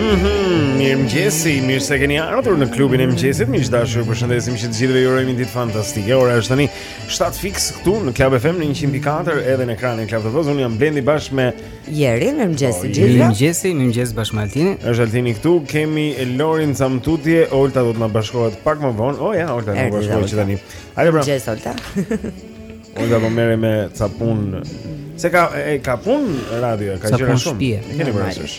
Mhm, mirëmëngjesi, mirë se keni ardhur në klubin e mëngjesit Miq të dashur ju përshëndesim që të gjithëve ju urojmë një ditë fantastike Ora është tani 7 fiks këtu në Club FM në 104 edhe në ekranin e Club TV-së Unë jam Blendi bashkë me Jerin, mirëmëngjesi po, gjithëve Mirëmëngjesi, mirëmëngjesi bashkë me Altinin është Altini këtu, kemi Lorin pak më tutje Olta do të na bashkohet pak më vonë O oh, ja, Olta na bashkohet që tani Mirëmëngjesi, Olta Olta po merrej me ca punë. Se ka e ka punë radio, ka gjëra shumë. Siç e keni parasysh.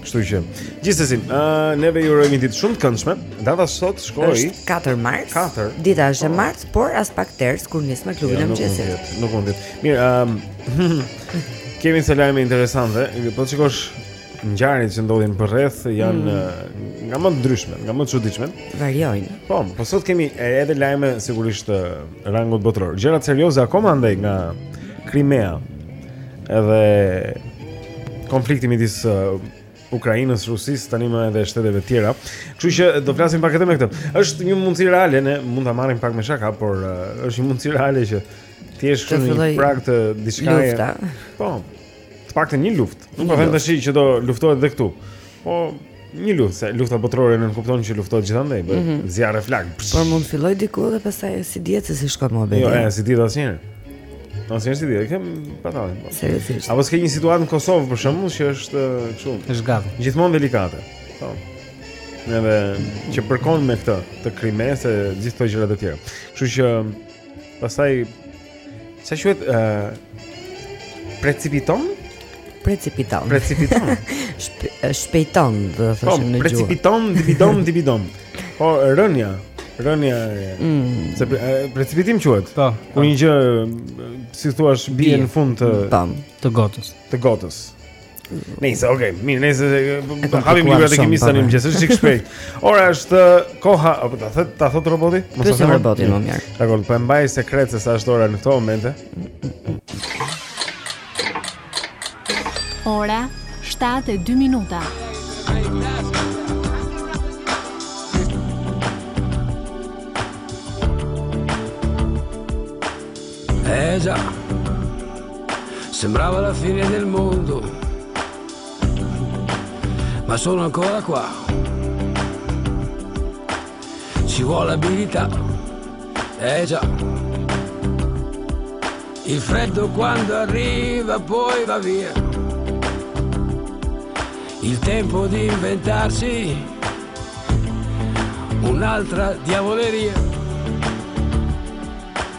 Kështu që, gjithsesi, ë uh, neve ju urojmë një ditë shumë të këndshme. Data sot shkoi 4 mars. 4. Dita është e po. martë, por aspak ters kur nis me klubin jo, e mëngjesit. Nuk mund të. Mirë, ë um, kemi një lajm interesant, po të shikosh ngjarjet që ndodhin përreth janë mm. Eh, nga më të ndryshmet, nga më të çuditshmet. Variojnë. Po, po sot kemi edhe lajme sigurisht eh, rangut botëror. Gjëra serioze akoma andej nga Krimea. Edhe konflikti midis uh, Ukrainës, Rusisë, tani më edhe shteteve të tjera. Kështu që do flasim pak edhe me këtë. Është një mundësi reale, ne mund ta marrim pak me shaka, por uh, është një mundësi reale që të jesh në prag të diçka. Po. Të paktën një luftë. Nuk po them tashi që do luftohet edhe këtu. Po një luftë, se lufta botërore nënkupton që luftohet gjithandej, po mm -hmm. zjarr e flak. Por mund të fillojë diku dhe pastaj s'i dihet se si shkon muhabeti. Jo, e, s'i dihet asnjëherë. Po si është ide, kem patalli. Po. Seriozisht. Apo s'ke një situatë në Kosovë për shembull që është kështu. Është gatë. Gjithmonë delikate. Po. Edhe që përkon me këtë, të Krimesë, gjithë këto gjëra të tjera. Kështu që Pastaj si quhet ë uh, precipiton? Precipiton. Precipiton. Shpe, shpejton, do të thoshim po, në gjuhë. Precipiton, dibidom, dibidom. Po rënia, rënia. Mm. Se pre, precipitim quhet. Po. Kur një gjë si të thuash bie në fund të të gotës. Të gotës. Nëse, okay, mirë, nëse do hapim orë kimie tani në mëngjes si shpejt. Ora është koha, apo ta thotë, ta thotë roboti? Mos ta thotë roboti më mirë. Dakor, po e mbaj sekret se sa është ora në këto momente. Ora 7:02 minuta. Eh già, sembrava la fine del mondo, ma sono ancora qua. Ci vuole abilità, eh già. Il freddo quando arriva poi va via il tempo di inventarsi un'altra diavoleria.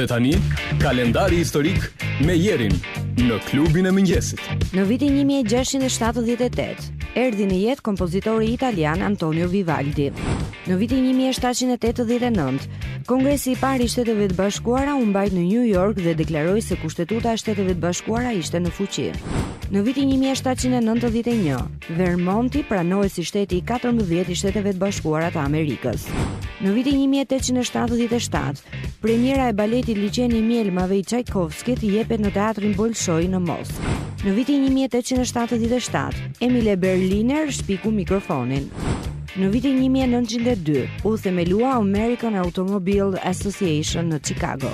Dhe tani, kalendari historik me Jerin në klubin e mëngjesit. Në vitin 1678, erdhi në jetë kompozitori italian Antonio Vivaldi. Në vitin 1789, Kongresi i parë i Shteteve të Bashkuara u mbajt në New York dhe deklaroi se Kushtetuta e Shteteve të Bashkuara ishte në fuqi. Në vitin 1791, Vermonti pranohet si shteti i 14 i Shteteve të Bashkuara të Amerikës. Në vitin 1877, premiera e baletit Liqeni i Mjelmave i Tchaikovskit jepet në Teatrin Bolshoi në Moskë. Në vitin 1877, Emile Berliner shpiku mikrofonin. Në vitin 1902 u themelua American Automobile Association në Chicago.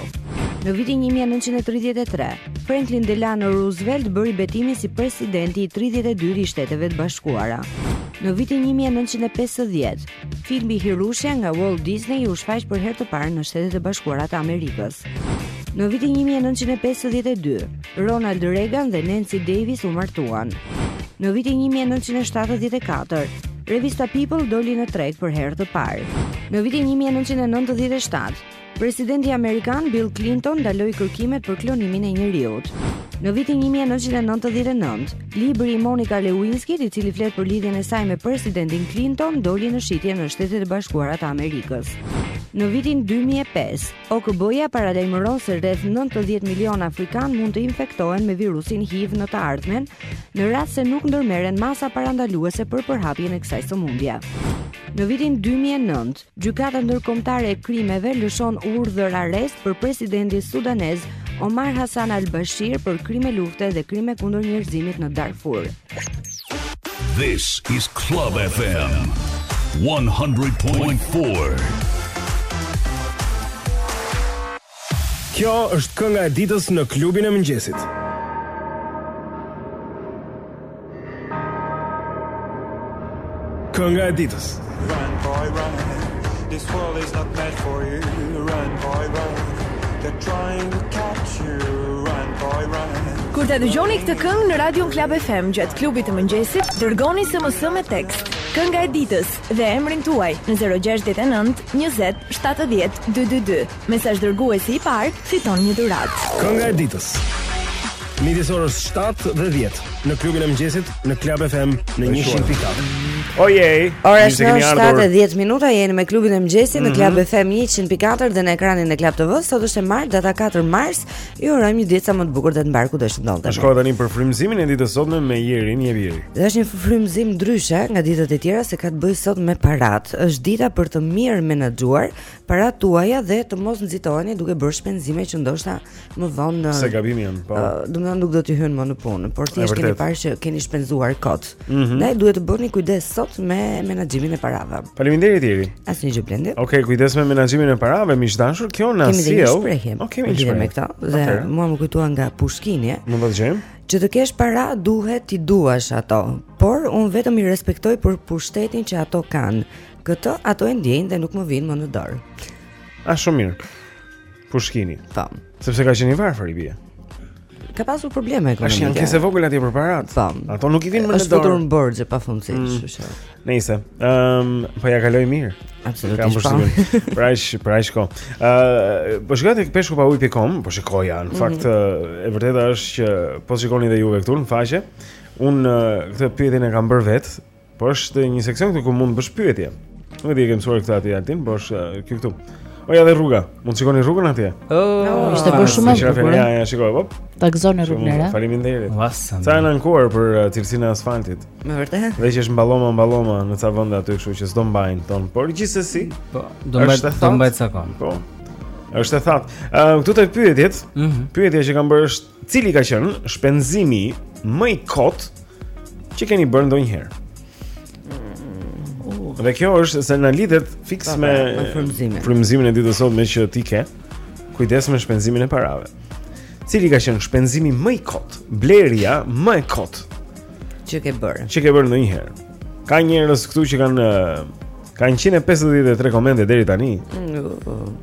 Në vitin 1933, Franklin Delano Roosevelt bëri betimin si presidenti i 32 i Shteteve të Bashkuara. Në vitin 1950, filmi Hirushja nga Walt Disney u shfaq për herë të parë në Shtetet e Bashkuara të Amerikës. Në vitin 1952, Ronald Reagan dhe Nancy Davis u martuan. Në vitin 1974, Revista People doli në treg për herë të parë. Në vitin 1997, presidenti amerikan Bill Clinton ndaloi kërkimet për klonimin e njeriut. Në vitin 1999, libri i Monica Lewinsky, i cili flet për lidhjen e saj me presidentin Clinton, doli në shitje në Shtetet e Bashkuara të Amerikës. Në vitin 2005, OKB-ja paralajmëron se rreth 90 milionë afrikanë mund të infektohen me virusin HIV në të ardhmen, në rast se nuk ndërmerren masa parandaluese për përhapjen e kësaj sëmundje. Në vitin 2009, Gjykata Ndërkombëtare e Krimeve lëshon urdhër arrest për presidentin sudanez Omar Hassan al-Bashir për krime lufte dhe krime kundër njerëzimit në Darfur. This is Club FM 100.4. Kjo është kënga e ditës në klubin e mëngjesit. Kënga e ditës. Run boy run. This world is not meant for you. Run boy run. They're trying to catch you. Run boy run. Kur ta dëgjoni këtë këngë në Radio Club FM gjatë klubit të mëngjesit, dërgoni SMS me tekst Kënga e ditës dhe emrin tuaj në 069 20 70 222. Mesazh dërguesi i parë fiton një dhuratë. Kënga e ditës. Midis orës 7 dhe 10 në klubin e mëngjesit në Club FM në 100.4. Ojej. Ora është në 7 e 10 minuta jeni me klubin e mëngjesit në Club FM 100.4 dhe në ekranin e Club TV. Sot është e martë, data 4 mars. Ju urojmë një ditë sa më të bukur dhe të mbarë kudo të ndodheni. Është koha tani për frymëzimin e ditës së sotme me Jerin jepi Jeri. Dhe është një frymëzim ndryshe nga ditët e tjera se ka të bëjë sot me paratë. Është dita për të mirë menaxhuar paratë tuaja dhe të mos nxitoheni duke bërë shpenzime që ndoshta më vonë se gabim janë, po. Domethënë nuk do të hyjnë më në punë, por thjesht keni parë që keni shpenzuar kot. Mm -hmm. Ndaj duhet të bëni kujdes sot me menaxhimin e parave. Faleminderit Iri. Asnjë gjë Blendi. Okej, okay, kujdes me menaxhimin e parave, miq të dashur, kjo na sjell. Okej, okay, po, kemi një me këto dhe okay. mua më kujtua nga Pushkini. Mund ta dëgjojmë. Që të kesh para duhet t'i duash ato, por un vetëm i respektoj për pushtetin që ato kanë Këtë ato e ndjejnë dhe nuk më vijnë më në dorë. A shumë mirë. Pushkini. Po. Sepse ka qenë i varfër i bie. Ka pasur probleme ekonomike. Është një kasë e vogël atje përpara. Po. Ato nuk i vijnë më në dorë. Është futur në borxhe pafundësisht, mm. kështu që. Nejse, ëm, um, po ja kaloj mirë. Absolutisht. Kam përshtypjen. Po. Pra ish, pra ish kom. Ë, uh, po shkoj tek peshku pa ujë pikë com, po shikoj janë. Në mhm. fakt, mm -hmm. e vërteta është që po shikoni dhe juve këtu në faqe. Un uh, këtë pyetjen e kam bër vet, Po është një seksion këtu ku mund të bësh pyetje. Nuk e di e ke mësuar këtë ti Altin, po është kjo këtu. O ja dhe rruga. Mund ta shikoni rrugën atje? Ëh, oh, oh, ishte bërë shumë e bukur. Ja, ja, shikoj, po. Ta gëzoni rrugën e re. Faleminderit. Ca janë ankuar për uh, cilësinë e asfaltit. Me vërtetë. Dhe që është mballoma mballoma në ca vende aty, kështu që s'do mbajë shumë, por gjithsesi. Po, do mbaj do mbaj ca kohë. Po. Është e thatë. Ëm uh, këtu te pyetjet. Mm -hmm. Pyetja që kam bërë është Cili ka qenë shpenzimi më i kot që keni bërë ndonjëherë? Mm, dhe kjo është se na lidhet fiks me frymëzimin e ditës sot meqë ti the kujdes me shpenzimin e parave. Cili ka qenë shpenzimi më i kot, blerja më e kot që ke bërë? Që ke bërë ndonjëherë? Ka njerëz këtu që kanë kanë 153 komente deri tani. Mm,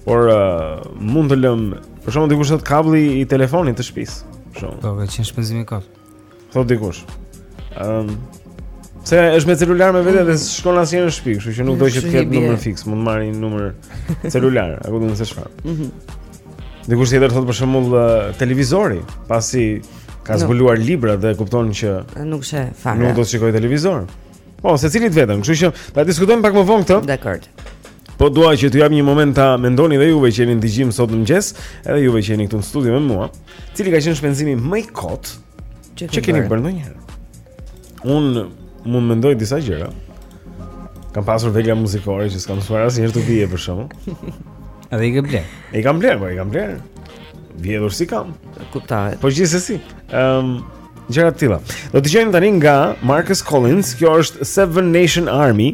por uh, mund të lëm Për shembull dikush thotë kablli i telefonit të shpisë Për shembull Po, ka qenë shpenzimi i kot Thotë dikush um, Se është me celular me vete dhe s'ka asnjë në shpi Kështu që nuk do që të ketë numër fiks Mund të marrë një numër celular A ku di unë se çfarë mm -hmm. Dikush tjetër thotë për shembull uh, televizori Pasi ka zbuluar librat dhe kupton që Nuk sheh fare Nuk do të shikojë televizor Po, secili të vetën Kështu që ta diskutojmë pak më vonë këtë Dakord Po dua që t'ju jap një moment ta mendoni dhe juve që jeni në dëgjim sot në mëngjes, edhe juve që jeni këtu në studio me mua, cili ka qenë shpenzimi më i kot që, që keni bërë ndonjëherë. Un mund të mendoj disa gjëra. Kam pasur vegla muzikore që s'kam mësuar asnjëherë t'u bie për shembull. Edhe i kam bler. I kam bler, po i kam bler. Vjedhur s'i kam. Kuptohet. Po gjithsesi. Ehm um, gjëra të tilla. Do të dëgjojmë tani nga Marcus Collins, kjo është Seven Nation Army.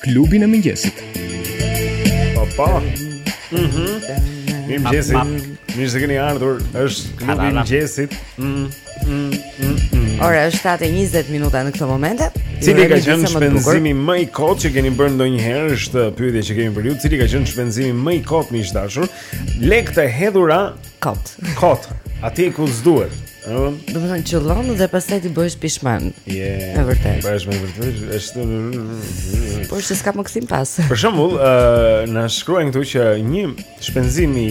Klubin e mëngjesit. Pa pa. Mhm. Mirëmëngjesi. Mirë se keni ardhur, është klubi i mëngjesit. Mhm. Mm, mm, mm. Ora është 7:20 minuta në këtë moment. Cili ka qenë shpenzimi më i kotë që keni bërë ndonjëherë? Është pyetja që kemi për ju. Cili ka qenë shpenzimi më i kotë miq të dashur? Lekë të hedhura kot. Kot. Atje ku s'duhet. Ëh, domethënë qëllon dhe pastaj ti bëhesh pishman. Je. Yeah. Është vërtet. Po është vërtet, është. Po është, s'ka më kthim pas. Për shembull, ë uh, na shkruajnë këtu që një shpenzim i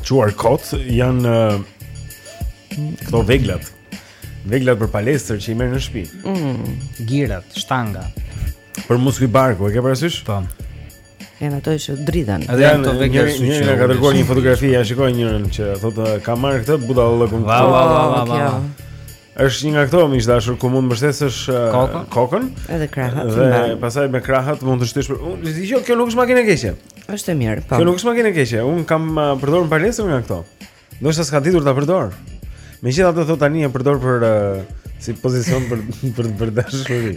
çuar kot janë uh, këto veglat. Veglat për palestër që i merr në shtëpi. Mm. Girat, shtanga. Për muskuj barku, e ke parasysh? Po. Janë ato që dridhen. Edhe janë ato vegla si që. Ka dërguar një fotografi, ja shikoj njërin që thotë ka marrë këtë budallëkun. Va va va va va. Është një nga këto miq të dashur ku mund të mbështesësh uh, kokën edhe krahat. Dhe pastaj me krahat mund të shtysh. Unë di që kjo nuk është makinë e keqe. Është e mirë, po. Kjo nuk është makinë e keqe. Unë kam uh, përdorur në palestër nga këto. Ndoshta s'ka ditur ta përdor. Megjithatë thotë tani e përdor për uh, si pozicion për për për dashuri,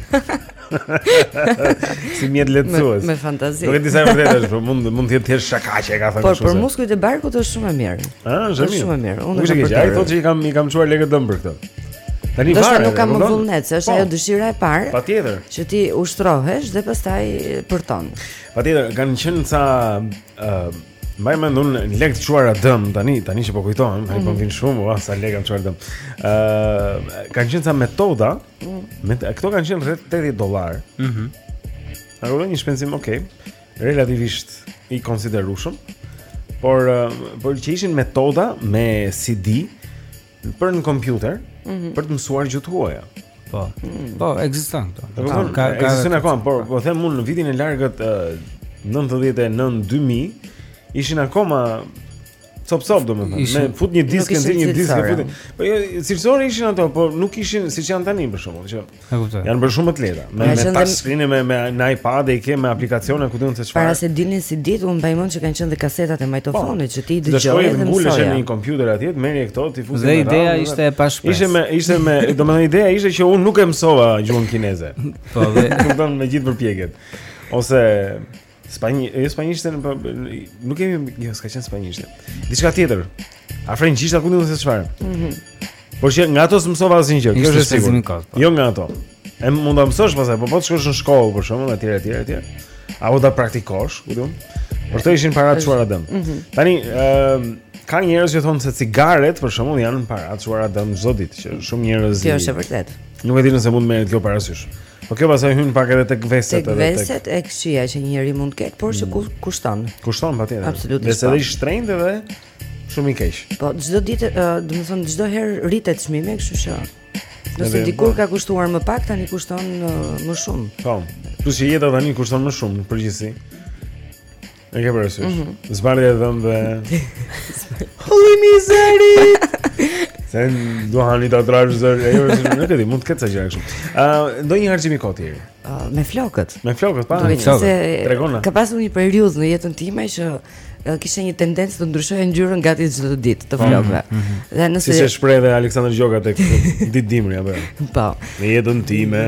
si mjet lehtësues. Me, me fantazi. Nuk e di sa e vërtetë është, por mund mund të jetë thjesht shaka që e ka thënë kështu. Por për muskujt e barkut është shumë e mirë. Ëh, është shumë e mirë. Unë e di, ai thotë se i kam i kam çuar lekë dëm për këtë. Tani varet. Domethënë nuk ka më vullnet, është po. ajo dëshira e parë. Patjetër. Që ti ushtrohesh dhe pastaj përton. Patjetër, kanë qenë ca ëh Mbaj mend unë lekë të çuara dëm tani, tani që po kujtohem, mm -hmm. a po mhm. vijnë shumë, ua sa lekë kam çuar dëm. Ë, uh, kanë qenë ca metoda, mm -hmm. me këto kanë qenë rreth 80 dollarë. Mhm. Mm Aq do një shpenzim, okay, relativisht i konsiderueshëm. Por uh, por që ishin metoda me CD për në kompjuter mm -hmm. për të mësuar gjuhë të huaja. Po. Mm. Po, ekzistojnë këto. Po, ka ka ekzistojnë akoma, por po them unë në vitin e largët uh, 99 2000 ishin akoma Top top domethënë. Me fut një disk, nxjerr një disk, fut. Po jo, cilësore ishin ato, por nuk ishin siç janë tani për shembull që E kuptoj. Janë bërë shumë më të lehta. Me me touch screen me me në iPad i ke me aplikacione ku duhet të çfarë. Para se të dilnin CD-të, unë mbaj mend që kanë qenë dhe kasetat e magnetofonit po, që t'i dëgjoje. Do shkoje të nguleshe në një kompjuter atje, të merrje këto, t'i fusje në radhë. Dhe ideja ishte e pashpresë. Ishte me ishte me, domethënë ideja ishte që unë nuk e mësova gjuhën kineze. Po, dhe kupton me gjithë përpjekjet. Ose Spanjë, jo spanjishte, po nuk kemi, jo, s'ka qenë spanjishte. Diçka tjetër. A frëngjisht apo nuk e di çfarë. Mhm. Por që nga ato s'mësova asnjë gjë, kjo është e sigurt. Po. Jo nga ato. E mund ta mësosh pastaj, po po të shkosh në shkollë për shembull etj etj etj. Apo ta praktikosh, ku di unë. Por ato ishin para të çuara dëm. Mhm. Tani, ëm, ka njerëz që thonë se cigaret për shembull janë para të çuara dëm çdo ditë, që shumë njerëz Kjo është e vërtetë. Nuk e di nëse mund të merret kjo parasysh. Po kjo pasaj hyn pak edhe tek veset edhe tek. Tek veset e këqija që njeriu mund të ketë, por që mm. kushton. Kushton patjetër. Absolutisht. Edhe është po. i shtrenjtë edhe shumë i keq. Po çdo ditë, domethënë çdo herë rritet çmimi, kështu që nëse dikur po. ka kushtuar më pak tani kushton më shumë. Po. Plus që jeta tani kushton më shumë në përgjithësi. E ke parasysh. Mm -hmm. Zbardhja e dhëmbëve. Hollywood smile. Se do ta trash zërin, e jo, nuk e di, mund të ketë ca gjëra kështu. Ë, ndonjë harxhim i kotë. Uh, me flokët. Me flokët, pra. Do të ta tregoj. Ka pasur një periudhë në jetën time që uh, kisha një tendencë të ndryshoja ngjyrën gati çdo ditë të po. flokëve. Mm -hmm. Dhe nëse siç e shpreh dhe Aleksandër Gjoka tek ditë dimri apo. Jo? Po. Në jetën time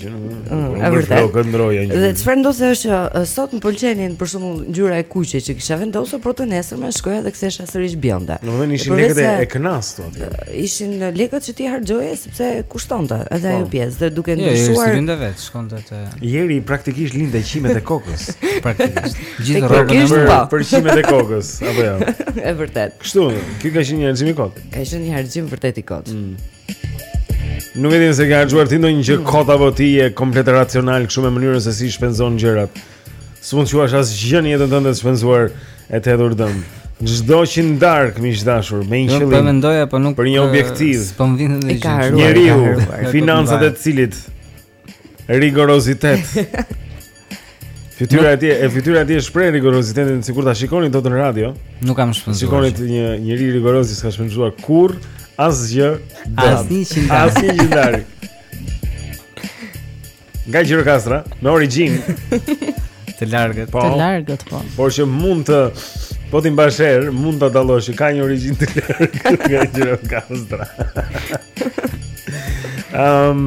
Që nuk është vërtet. Nuk është ndërroja një. Dhe çfarë ndodh është që sot më pëlqente për shembull ngjyra e kuqe që kisha vendosur, por të nesërmen shkoja dhe kthehesha sërish bjonde. Domethënë ishin lekët e, e kënaqësisë aty. Ishin lekët që ti harxhoje sepse kushtonte edhe ajo po. pjesë dhe duke ndryshuar. Jo, s'i lyeje vetë, shkoje te. Njeri praktikisht lyen qimet e kokës. Praktikisht. Gjithë rrogën e merr. Për qimet e kokës, apo jo. Është vërtet. Kështu, kjo ka qenë një harxhim i kotë. Ka qenë një harxhim vërtet i kotë. Mm. Nuk e di nëse ke harxhuar ti ndonjë gjë kot apo ti je komplet racional kështu me mënyrën se si shpenzon gjërat. S'mund të quash asgjë në jetën tënde të shpenzuar e të hedhur dëm. Çdo qindarkë nxjerr dashur me një qëllim. Po mendoja po nuk për një objektiv. Po më vjen ndonjë gjë. Njeriu, financat e të cilit Rigorozitet. Fytyra e tij, e fytyra e tij shpreh rigorozitetin s'e keni ta shikoni dot në radio. Nuk kam shpenzuar. Shikoni një njeri rigoroz që s'ka shpenzuar kurrë asgjë. Asnjë qindarkë. Asnjë qindarkë. Nga Gjirokastra, me origjinë të largët, po, të largët po. Por që mund të po t'i mbash erë, mund ta dallosh, ka një origjinë të largët nga Gjirokastra. Ehm, um,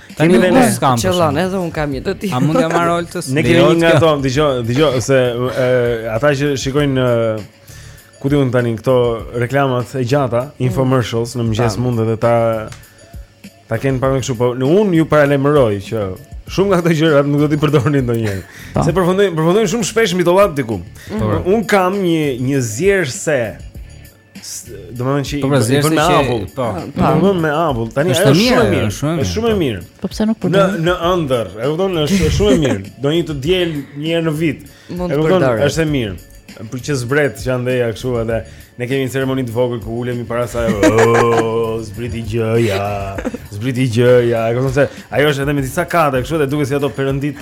Kemi dhe ne s'kam. Qëllon edhe unë kam një të tillë. A mund të marr mikrofonin? Ne kemi një nga ato, dëgjoj, dëgjoj se ata që shikojnë kutinë tani këto reklamat e gjata, mm. infomercials në mëngjes mund edhe ta ta kenë parë kështu, po unë ju paralajmëroj që shumë nga këto gjëra nuk do t'i përdorni ndonjëherë. Se përfundojnë përfundojnë shumë shpesh mbi dollap diku. Mm. Unë kam një një zierëse Domethënë që po pra, i bën me avull. Po. po. po. I bën me avull. Tani është shumë e mirë, është shumë e mirë. Po pse nuk e përdor? Në në ëndërr, e kupton, është shumë e mirë. Domethënë të diel një herë në vit. E kupton, është e mirë. Por që zbret që andej kështu edhe Ne kemi një ceremoni të vogël ku ulemi para saj oh, Zbriti gjëja Zbriti gjëja E kupton ajo është edhe me disa kate kështu dhe duke si ato përëndit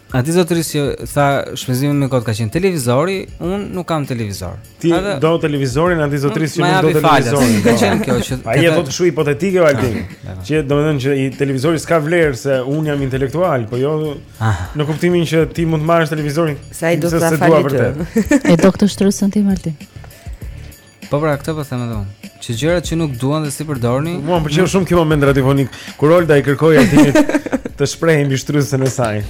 Ai zotëria që tha shpenzimin më kot ka qenë televizori, unë nuk kam televizor. Ti edhe do televizorin, atij zotërisë që nuk do televizorin. Ka qenë kjo që Ai do të thuash hipotetike Altin? Që domethënë që televizori s'ka vlerë se unë jam intelektual, po jo ah. në kuptimin që ti mund të marrësh televizorin. Sa i do të falë vërtet. E do këtë shtrydhëse ti Altin. Po pra, këtë po them edhe unë. Që gjërat që nuk duan dhe s'i përdorni. Mua më pëlqeu shumë ky moment radiofonik kur Olta i kërkoi Altinit të shprehej mbi shtrydhësen e saj.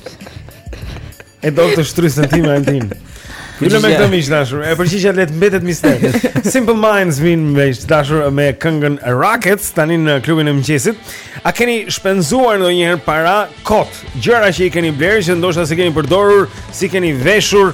E do ti shtrydhësen time Altin. Ju me këtë miq të dashur. E përgjigja le të mbetet mister. Simple Minds vijnë miq të dashur me këngën Rockets tani në klubin e mëngjesit. A keni shpenzuar ndonjëherë para kot? Gjëra që i keni blerë që ndoshta s'i keni përdorur, s'i keni veshur,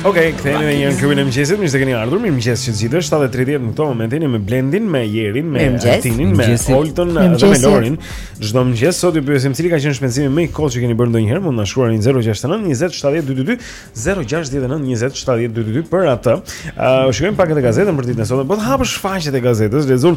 Ok, kthehemi ne në klubin e mëngjesit, mirë se keni ardhur. Mirëmëngjes të gjithëve 7:30 në këtë moment jemi me Blendin, me Jerin, me Altinin, me Oltën dhe me Lorin. Çdo mëngjes sot ju pyesim cili ka qenë shpenzimi më i kotë që keni bërë ndonjëherë, mund na shkruani 069 20 70 222, 069 20 70 222 për atë. Ëh, uh, shikojmë pak edhe gazetën për ditën e sotme. Po të hapësh faqet e gazetës, lexon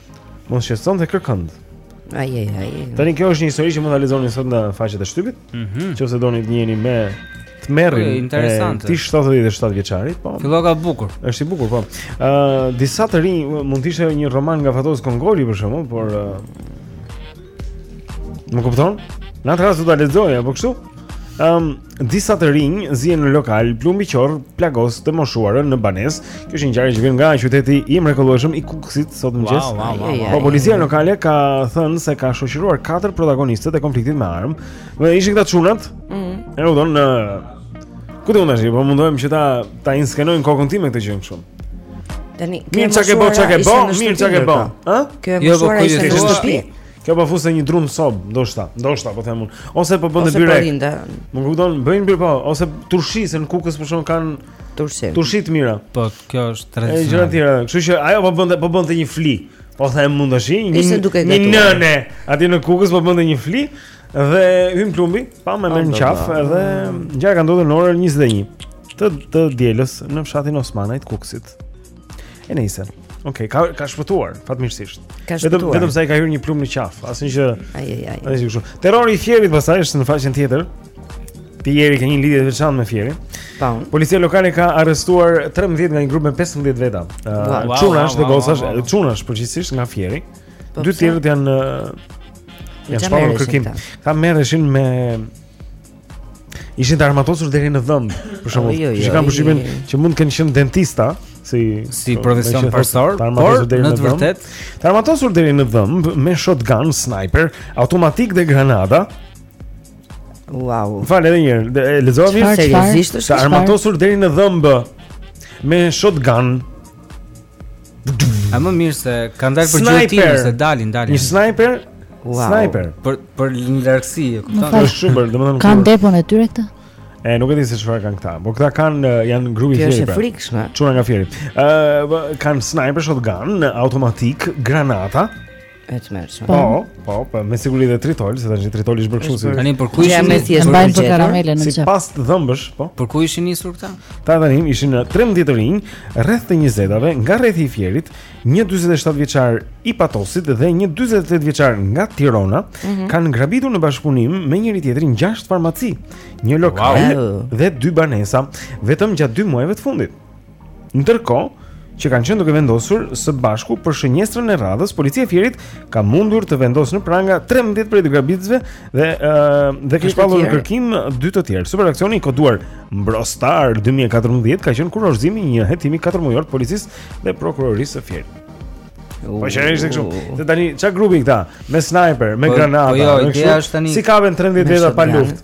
Nuk shqetësonte kërkënd. Ai ai ai. Tani kjo është një histori që mund ta lexoni sot në faqet e shtypit. Mhm. Mm Nëse doni të njiheni me tmerrin e, interesante, këtij 77 vjeçarit, po. Filloka bukur. Është i bukur, po. Ë uh, disa të rinj mund të ishte një roman nga Fatos Kongoli për shembull, por uh, Më kupton? Në atë rast do ta lexoja, po kështu? Ëm, um, disa të rinj zihen në lokal, plumbi qorr plagos të moshuarën në banesë. Kjo është një ngjarje që vjen nga qyteti i mrekullueshëm i Kukësit sot mëngjes. Wow, wow, wow, po policia lokale ka thënë se ka shoqëruar katër protagonistët e konfliktit me armë. Dhe ishin këta çunat. Ëh. Mm. Erudon në Ku do të ndajë? Po mundohem që ta ta inskenoj në kokën time këtë gjë shumë. Tani, mirë çka ke bën, çka ke bën, mirë çka ke bën. Ë? Kjo jo, po kujt e thua? Kjo po fuste një dru në sobë, ndoshta, ndoshta po them unë. Ose po bënte byrek. Ose po rrinte. Më kupton, bëjnë byrek po, ose turshi se në Kukës për shembull kanë turshi. Turshi të mira. Po, kjo është tradicionale. E gjëra të tjera. Kështu që ajo po bënte po bënte një fli. Po them mund tash, një nënë aty në Kukës po bënte një fli. Dhe hyn plumbi, pam, e merr në qafë edhe ngjarja ka ndodhur në orën 21 të të dielës në fshatin Osmanaj të Kukësit. E nejse. Okej, okay, ka ka shpëtuar fatmirësisht. Vetëm vetëm sa i ka hyrë një plumb në qafë, asnjë gjë. Ai ai ai. Ai kështu. Terrori i Fierit pastaj është në faqen tjetër. Jeri ka një lidhje të veçantë me Fierin. Po. Policia lokale ka arrestuar 13 nga një grup me 15 veta. Çunash dhe gocash, çunash përgjithësisht nga Fieri. Po Dy tjerët janë janë shpallur në kërkim. Kam merreshin me Ishin të armatosur deri në dhëmbë, për shembull. Jo, jo, kam përshtypjen që mund të kenë qenë dentista si si po, profesion parësor, por në të vërtetë të armatosur deri në dhëmbë me shotgun, sniper, automatik dhe granata. Wow. Fale edhe një herë, lexova mirë seriozisht. Të armatosur deri në dhëmbë me shotgun, A më mirë se kanë dalë për gjetimin se dalin, dalin. Një sniper? Wow. Sniper. Për për një largësi, e kupton? Është shumë bër, domethënë. Kanë depon e tyre këta? E nuk e di se çfarë kanë këta, por këta kanë janë grupi i Fierit. Është pra e frikshme. Çuna nga Fieri. Ë uh, kanë sniper shotgun, automatik, granata. E tmerrshme Po, po, po, me siguri dhe tritol Se tani tritoli është bërë kështu si Tani për ku ishin një E mbajnë për karamele në xhep Si pastë dhëmbësh, po Për ku ishin nisur këta? Ta tani ishin 13 të rinj Rreth të njëzetave nga rrethi i Fierit Një 47 vjeçar i Patosit Dhe një 48 vjeçar nga Tirona mm -hmm. Kanë grabitur në bashkëpunim Me njëri tjetrin 6 farmaci Një lokal wow. Dhe dy banesa Vetëm gjatë 2 muajve të fundit Ndërkohë, që kanë qenë duke vendosur së bashku për shënjestrën e radhës, policia e Fierit ka mundur të vendosë në pranga 13 prej grabitësve dhe ë uh, dhe ka shpallur në kërkim dy të tjerë. Superaksioni i koduar Mbrostar 2014 ka qenë kurorëzimi i një hetimi 4 mujor të policisë dhe prokurorisë së Fierit. Po që është kështu. Dhe tani çka grupi këta? Me sniper, me po, granata, po jo, me kështu. Si kapen 13 veta pa luftë.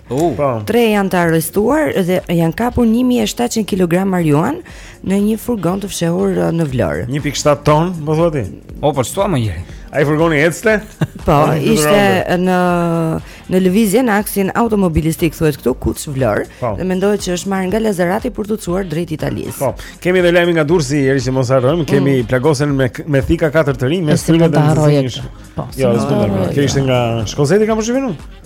Uh. Po. Tre janë të arrestuar dhe janë kapur 1700 kg marijuanë në një furgon të fshehur uh, në Vlorë. 1.7 ton, po thua ti? O, po ç'thua more njeri. Ai furgoni ecte? Po, ishte në në lëvizje në aksin automobilistik thuhet këtu Kuç Vlorë po. dhe mendohet se është marrë nga Lazarati për të çuar drejt Italisë. Po. Kemi edhe lajmin nga Durrësi, Eri që mos harrojmë, kemi mm. plagosen me me thika katër të rinj me stryna të rrojë. Po. Jo, s'do të thotë. Kjo ishte nga Shkozeti kam shënuar unë.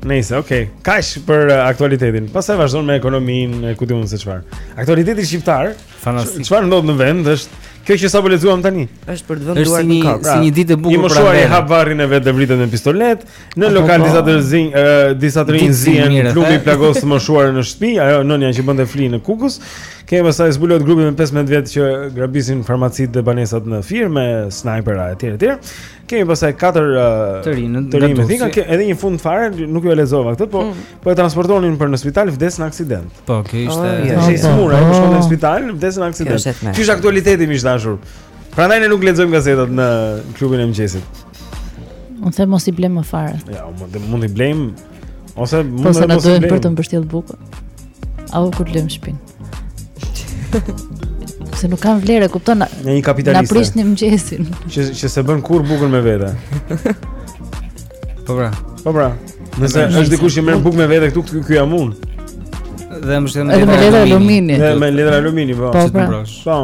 Nëse, okay. Kaq për uh, aktualitetin. Pastaj vazhdon me ekonominë, me ku di unë se çfarë. Aktualiteti shqiptar, fantastik. Çfarë ndodh në vend është kjo që sapo lexuam tani. Është për të vënë duart në kokë. Është si një ditë e bukur pra. I moshuari hap varrin e vet dhe vritet me pistolet. Në lokal disa të zi, uh, disa të rinj zihen, plumbi plagos të moshuarën në shtëpi, ajo nëna që bënte fli në Kukës. Kemi pastaj zbulohet grupi me 15 veta që grabisnin farmacitë dhe banesat në Fier me sniper etj etj. Kemi pastaj katër të rinj, të rinj, thika, ke, edhe një në fund fare, nuk jua lexova këtë, po, mm. po e transportonin për në spital, vdes në aksident. Po, kjo ishte... Oh, yeah. Ishte i sëmurë, ai shkon në spital, vdes në aksident. Kjo ishte aktualiteti, miq të dashur. Prandaj ne nuk lexojmë gazetat në klubin e mëngjesit. Unë them mos i blejmë më fare. Jo, mund t'i blejmë, ose mund po, të mos i blejmë. Po, se na duhen për të mbështjellë bukën. Apo kur lyejmë shpinë. Se nuk kanë vlerë, kupton? Në një kapitalist. Na prishni mëngjesin. Që që se bën kurr bukën me vete. Po pra. Po pra. Nëse është dikush që merr bukë me vete këtu, ky jam unë. Dhe më shëndet. Edhe me letër alumini. Edhe me letër alumini, po. Po, pra. Po.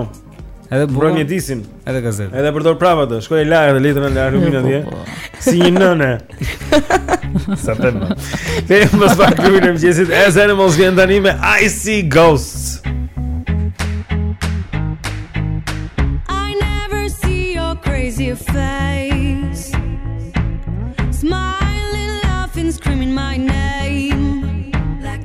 Edhe bura një disin. Edhe gazetë. Edhe përdor prapa të, shkoj la edhe letrën e aluminit atje. Po, po. Si një nënë. Sa të më. Te më spak kryen e mëgjesit, As Animals vjen tani me I see ghosts. I never see your crazy face. Smiling, laughing, screaming my name.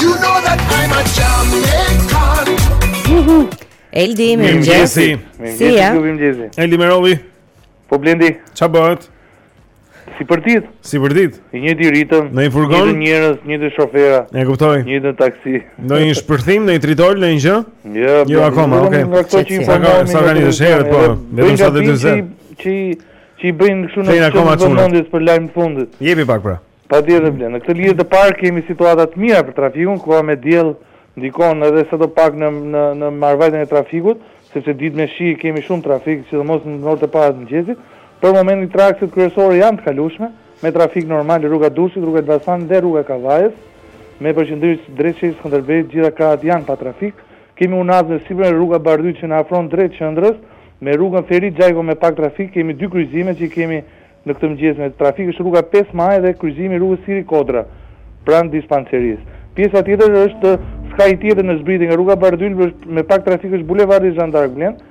You know that I'm a Jamaican. Eldi, mirë mëngjesi. Si je? Ju mëngjesi. Eldi Merovi. Po Blendi. Ça bëhet? Si për ditë. Si për ditë. I njëjti ritëm. Në një furgon. Një njerëz, një të shofera. E kuptoj. Një të taksi. Në një shpërthim, në një tritol, në një gjë? Një, jo, akoma, okej. Nga këto që informohemi sa kanë ish herët, po. Vetëm sa të dy zë. Çi çi bëjnë kështu në çfarë do mendjes për lajm fundit. Jepi pak pra. Patjetër Blend. Në këtë lidhje të parë kemi situata të mira për trafikun, koha me diell ndikon edhe sado pak në në në mbarëvajtjen e trafikut, sepse ditë me shi kemi shumë trafik, sidomos në orët e para të mëngjesit. Për momentin traktet kryesore janë të kalueshme. me trafik normal rruga e Durrësit, rruga e Elbasanit dhe rruga e Kavajës, me përqendrim drejt shesh Skënderbejit, gjitha krahat janë pa trafik, kemi unazën e sipërme rruga Bardhyl që na afron drejt qëndrës, me rrugën Ferit Xhajko me pak trafik, kemi dy kryqëzime që i kemi në këtë mëngjes me trafik është rruga pesë Maj dhe kryqëzimi i rrugës Siri Kodra pranë dispanserisë. Pjesa tjetër është skaji tjetër në zbritje nga rruga Bardhyl me pak trafik është bulevardi Zhan d'Ark Blend,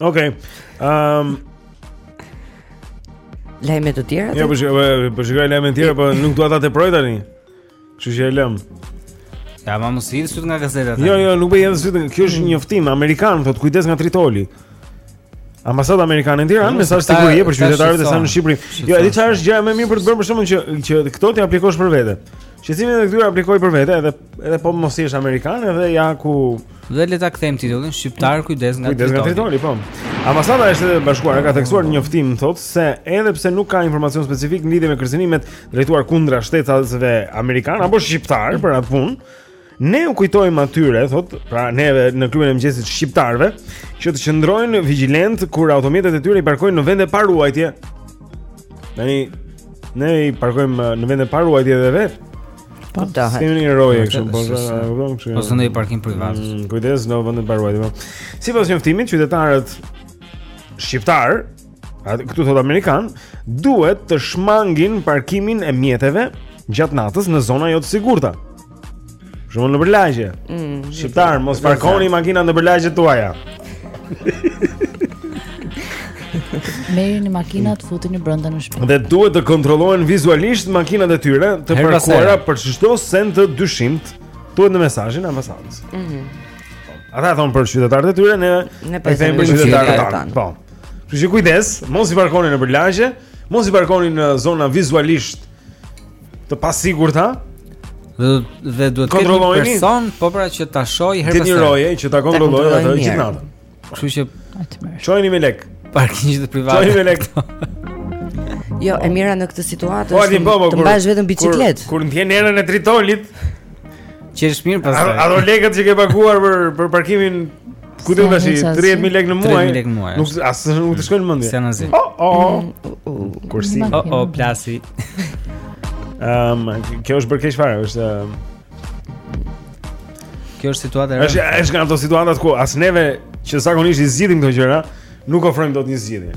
Okej. Okay. Ehm um, Lajme të tjera? Jo, po shkoj, po shikoj lajme të tjera, po nuk dua ta teproj tani. Kështu që e lëm. Ja, ma mos i dhësh nga gazeta. Jo, jo, nuk bëj edhe sytë. Kjo është një njoftim amerikan, thotë kujdes nga tritoli. Ambasada amerikane në Tiranë, mesazh sigurie për qytetarët e saj në Shqipëri. Jo, e di çfarë është gjëja më e mirë për të bërë për shkakun që që këto t'i aplikosh për vete. Shqetësimin e këtyre aplikoje për vete, edhe edhe po mos jesh amerikan, edhe ja ku Dhe le ta kthejmë titullin shqiptar kujdes nga kujdes nga tritoli, po. Ambasada e Shteteve të Bashkuara ka theksuar në njoftim thotë se edhe pse nuk ka informacion specifik në lidhje me kërcënimet drejtuar kundra shtetasve amerikanë apo shqiptarë për atë punë, ne u kujtojmë atyre, thotë, pra neve në klubin e mëngjesit shqiptarëve, që të qëndrojnë vigjilentë kur automjetet e tyre i parkojnë në vende pa ruajtje. Tani ne i parkojmë në vende pa ruajtje edhe vetë. Po ta. Si një roje kështu, po sa rrugën kështu. Ose ndaj parkim privat. Mm, kujdes në vendin e mbaruar. Po. Sipas njoftimit, qytetarët shqiptarë, këtu thotë amerikanë, duhet të shmangin parkimin e mjeteve gjatë natës në zona jo të sigurta. Shumë nëpër lagje. Mm, shqiptarë, mos parkoni makinat nëpër lagjet tuaja. Merrini makinat, futini brënda në shpi Dhe duhet të kontrollohen vizualisht makinat e tyre Të parkuara për çdo send të dyshimt Thuhet në mesazhin e ambasadës mm -hmm. Ata e thonë për qytetarët e tyre Ne, ne po themi për qytetarët tanë Po Kështu që kujdes, mos i parkoni nëpër lagje Mos i parkoni në zona vizualisht të pasigurta dhe dhe duhet të ketë një person po pra që ta shohë herë pas herë. Një roje që ta kontrollojë atë gjithë natën. Kështu që çojini me lek. Parkingjet private. Çojini me lek. Jo, e mira në këtë situatë po, është po, po, të mbash vetëm biçikletë. Kur, kur ndjen erën e tritolit, është mirë pastaj. Ato lekët që ke paguar për për parkimin Ku të thashë 30000 lekë në muaj? 30000 lekë në muaj. Nuk as nuk të shkojnë në mendje. S'e nazi. O o. Kursi. O o plasi. Ehm, kjo është bërë keq fare, është ehm, Kjo është situata e rëndë. Është është nga ato situatat ku as neve që zakonisht i zgjidhim këto gjëra, nuk ofrojmë dot një zgjidhje.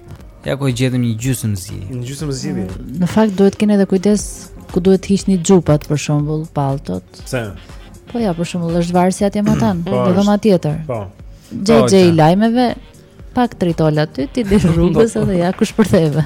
Ja ku gjetëm një gjysmë zgjidhje. Një gjysmë zgjidhje. Në fakt duhet të keni edhe kujdes ku duhet të hiqni xhupat për shembull, palltot. Pse? Po ja, për shembull, është varsja atje matanë, po, te dhoma tjetër. Po. Gjej gjej lajmeve, pak tritol aty, ti del rrugës edhe ja ku shpërtheve.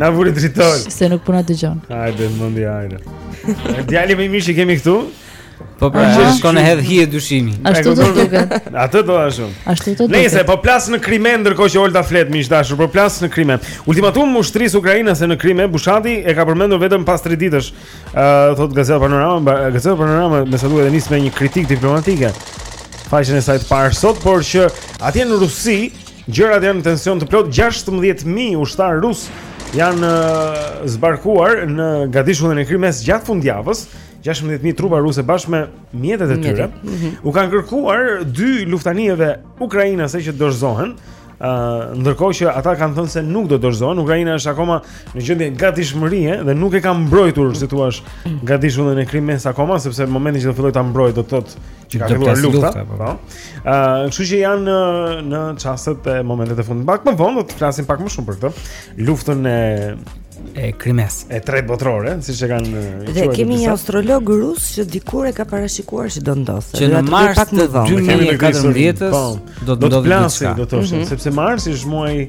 Na vuri tritol. Se nuk po na dëgjon. Hajde mundi hajde. Djali më i mirë që kemi këtu. Po pra, shkon e hedh hije dyshimi. Ashtu do duket. Atë do ashtu. Ashtu do duket. Nëse po plas në Krime ndërkohë që Olta flet miq dashur, po plas në Krime. Ultimatum ushtrisë ukrainase në Krime, Bushati e ka përmendur vetëm pas 3 ditësh. Ë uh, thotë Gazeta Panorama, Gazeta Panorama me sa duket e nis me një kritikë diplomatike. Faqen e saj të parë sot, por që atje në Rusi Gjërat janë në tension të plot, 16000 ushtarë rusë janë zbarkuar në gadishullin e Krimesë gjatë fundjavës. 16000 trupa ruse bashkë me mjetet e tyre mm -hmm. u kanë kërkuar dy luftanijeve ukrainase që të dorëzohen. Uh, ndërkohë që ata kanë thënë se nuk do dorëzohen, Ukraina është akoma në gjendje gatishmërie dhe nuk e ka mbrojtur, si thua, gadishullin e Krimesë akoma, sepse në momentin që do fillojë ta mbrojë do të thotë që ka filluar lufta, lufta po. po. Ë, kështu që janë në në çastet e momentet e fundit. Pak më vonë do të flasim pak më shumë për këtë. Luftën e e Krimesë. E tretë botërore, siç e kanë quajtur. Dhe kemi një astrolog rus që dikur e ka parashikuar se do ndodhte. Që në mars pak më vonë, 2014 po, do të ndodhë diçka. Do të flasim, do të thoshim, mhm. sepse marsi është muaji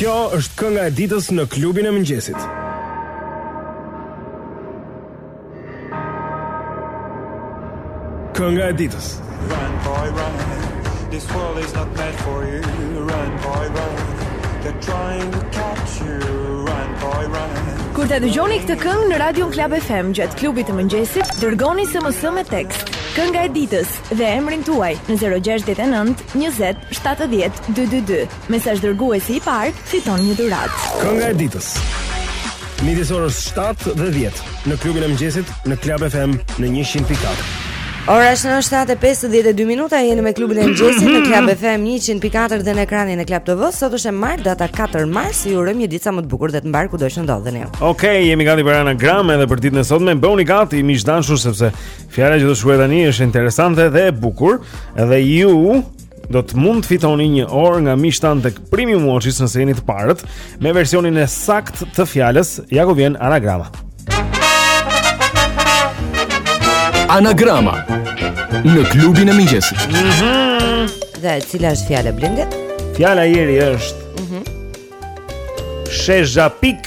Kjo është kënga e ditës në klubin e mëngjesit. Kënga e ditës. Run boy run. This world is not meant for you. Run boy run. They're trying to catch you. Run boy run. Kur ta dëgjoni këtë këngë në Radio Club FM gjatë klubit të mëngjesit, dërgoni SMS me tekst. Kënga e ditës dhe emrin tuaj në 069 20 70 222. Mesazhdërguesi i parë fiton një dhuratë. Kënga e ditës. Midis orës 7 dhe 10 në klubin e mëngjesit në Club FM në 100.4. Ora është në 7:52 minuta, jeni me klubin e mëngjesit në Club FM 100.4 dhe në ekranin e Club TV. Sot është e martë, data 4 mars, ju urojmë një ditë sa më të bukur dhe të mbarë kudo që të ndodheni. Okej, okay, jemi gati për anagramën edhe për ditën e sotme. Bëuni gati, miq të dashur, sepse Fjala që do të shkruaj tani është interesante dhe e bukur, dhe ju do të mund të fitoni një orë nga miqtë tanë tek Premium Watches nëse jeni të parët me versionin e saktë të fjalës, ja ku vjen anagrama. Anagrama në klubin e mëngjesit. Mhm. Mm dhe cila është fjala Blendi? Fjala Eri është Mhm. Mm Sheshapik.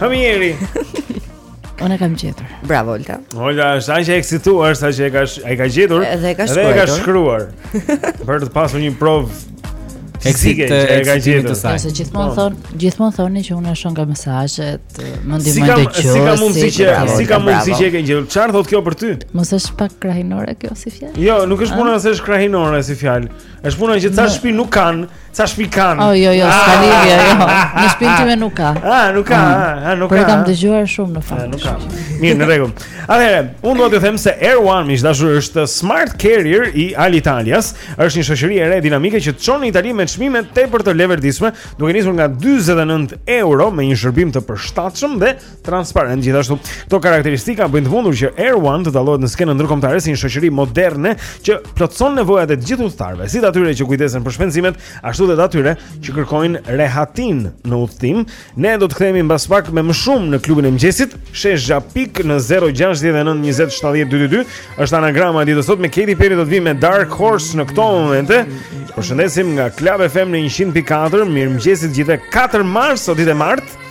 Hë mo Eri. Unë e kam gjetur. Bravo Olta. Olta është aq e eksituar, sa që e ka ai ka gjetur. Dhe e ka shkruar. Dhe e ka shkruar. Për të pasur një provë fizike që e ka gjetur. Sa që gjithmonë po. thonë, gjithmonë thoni që unë e shoh nga mesazhet, më ndihmon të qoftë. Si ka mundësi që si ka mundësi që e ke gjetur? Çfarë thotë kjo për ty? Mos është pak krahinore kjo si fjalë? Jo, nuk është puna se është krahinore si fjalë. Është puna që ca shtëpi nuk kanë Ca shpi kanë. Oh, jo, jo, s'ka ah. lidhje, jo. Në shpinë time nuk ka. Ah, nuk ka, ah, ah, ah nuk ka. Por kam dëgjuar shumë në fakt. Ah, nuk ka. Mirë, në rregull. Atëherë, unë dua t'ju them se Air One miq të dashur është smart carrier i Alitalias. Është një shoqëri e re dinamike që çon në Itali me çmime tepër të leverdishme, duke nisur nga 49 euro me një shërbim të përshtatshëm dhe transparent gjithashtu. Këto karakteristika bëjnë të mundur që Air One të dallohet në skenën ndërkombëtare si një shoqëri moderne që plotëson nevojat e të gjithë udhëtarëve, si të atyre që kujdesen për shpenzimet, ashtu dhe të atyre që kërkojnë rehatinë në udhëtim. Ne do të kthehemi mbas pak me më shumë në klubin e mëngjesit. Sheshapik në 069 20 70 222 është anagrama e ditës sot me Katy Perry do të vijmë me Dark Horse në këto momente. Përshëndesim nga Club FM në 100.4. Mirëmëngjes të gjithëve, 4 mars, sot ditë e martë.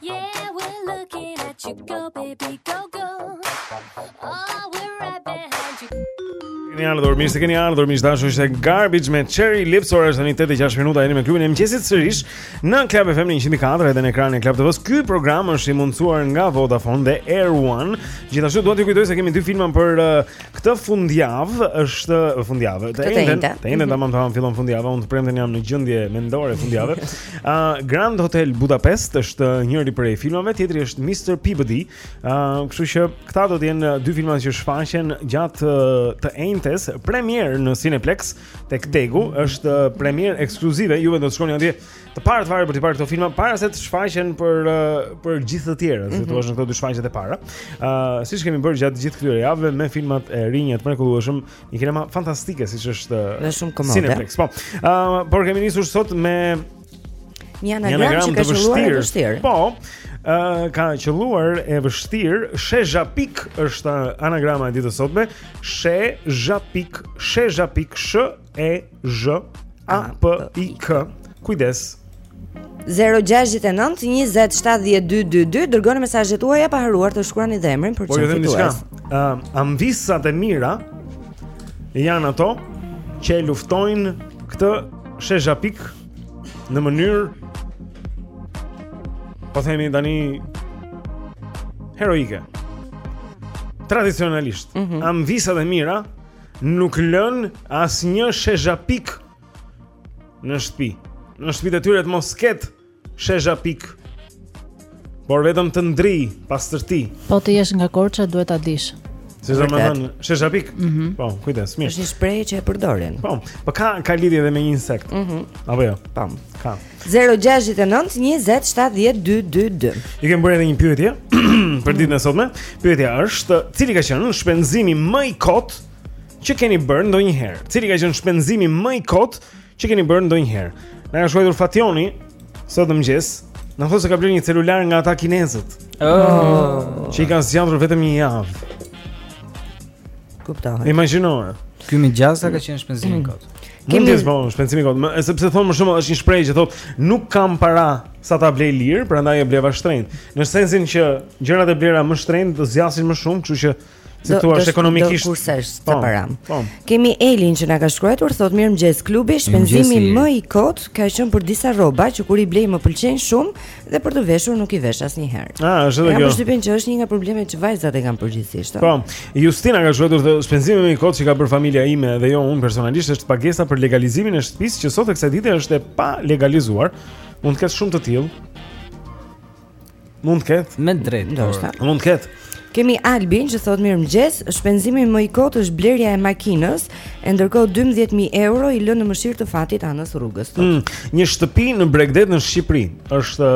Yeah, we're looking at you go baby go go. Oh, we're right behind you. Keni ardhur, mirë se keni ardhur, miq të dashur, ishte Garbage me Cherry Lips, ora është tani 8:06 minuta, jeni me klubin e mëngjesit sërish në Club FM në 100.4 edhe në ekranin e Club TV-s. Ky program është i mundësuar nga Vodafone dhe Air One. Gjithashtu dua t'ju kujtoj se kemi dy filma për uh, Këtë fundjavë është fundjavë. Të enjten, të enjten tamam tamam fillon fundjava, unë të premten jam në gjendje mendore fundjavë. Ë Grand Hotel Budapest është njëri prej filmave, tjetri është Mr. Peabody. Ë, kështu që këta do të jenë dy filma që shfaqen gjatë të enjtes, premierë në Cineplex tek Tegu, është premierë ekskluzive, juve do të shkoni atje. të parët fare për të parë këto filma para se të shfaqen për uh, për gjithë të tjerët, mm -hmm. si thua në këto dy shfaqjet e para. Ë, uh, siç kemi bërë gjatë gjithë këtyre javëve me filmat e rinj të mrekullueshëm, një kinema fantastike siç është uh, shumë komode. Cineplex. Po. Ë, uh, por kemi nisur sot me një anagram që ka qëlluar e vështirë. Po. Ë, uh, ka qëlluar e vështirë, Shezhapik është anagrama e ditës së sotme, Shezhapik, Shezhapik, Sh E Zh A P I K. Kujdes. 0-6-9-20-70-222 Dërgoni mesazhet tuaja pa harruar të shkruani dhe emrin për po, që në fitues uh, Amvisat e mira Janë ato Që e luftojnë këtë shezhapik Në mënyrë Po themi tani Heroike Tradicionalisht mm -hmm. Amvisat e mira nuk lënë asnjë shezhapik në shtëpi. Në shtëpitë e tyre të mos ketë shezhapik, por vetëm të ndrijë pastërti. Po të jesh nga Korça, duhet ta dish. Si domethënë, shezhapik? Mm -hmm. Po, kujdes, mirë. Është një shprehje që e përdorin. Po, po ka, ka lidhje dhe me një insekt. Mm -hmm. Apo jo? Po, ka. 0-6-9-20-70-222 Ju kemi bërë edhe një pyetje Për ditën e sotme Pyetja është Cili ka qënë shpenzimi më i kot Që keni bërë ndonjëherë Cili ka qënë shpenzimi më i kot Që keni bërë ndonjëherë Na ka shkruajtur Fatjoni Sot në mëgjes Na thotë se ka blerë një celular nga ata kinezët oh. Që i ka zgjatur vetëm një javë Kuptohet Imagjinohet Ky me gjasa ka qenë shpenzimi mm. kot Kemi Mund të po shpenzimi kot, më sepse thonë më shumë është një shprehje që thotë nuk kam para sa ta blej lirë, prandaj e bleva shtrenjtë. Në sensin që gjërat e blera më shtrenjtë do zgjasin më shumë, kështu që si thua është ekonomikisht. Do kursesh të po, para. Po. Kemi Elin që na ka shkruar, thotë mirëmëngjes klubi, shpenzimi më i kot ka qenë për disa rroba që kur i blej më pëlqejnë shumë, Dhe për të veshur nuk i vesh asnjëherë. Ah, është edhe kjo. Kam përshtypjen që është një nga problemet që vajzat e kanë përgjithësisht. Po. Justina ka shkruar se shpenzimi më i kot që ka bërë familja ime dhe jo unë personalisht është pagesa për legalizimin e shtëpisë që sot e kësaj dite është e palegalizuar. Mund të ketë shumë të tillë. Mund të ketë. Me të drejtë. Mund të ketë. Kemi Albin që thot mirëmëngjes, shpenzimi më i kotë është blerja e makinës, e ndërkohë 12.000 euro i lënë në mëshirë të fatit anës rrugës. Mm, një shtëpi në bregdet në Shqipëri, është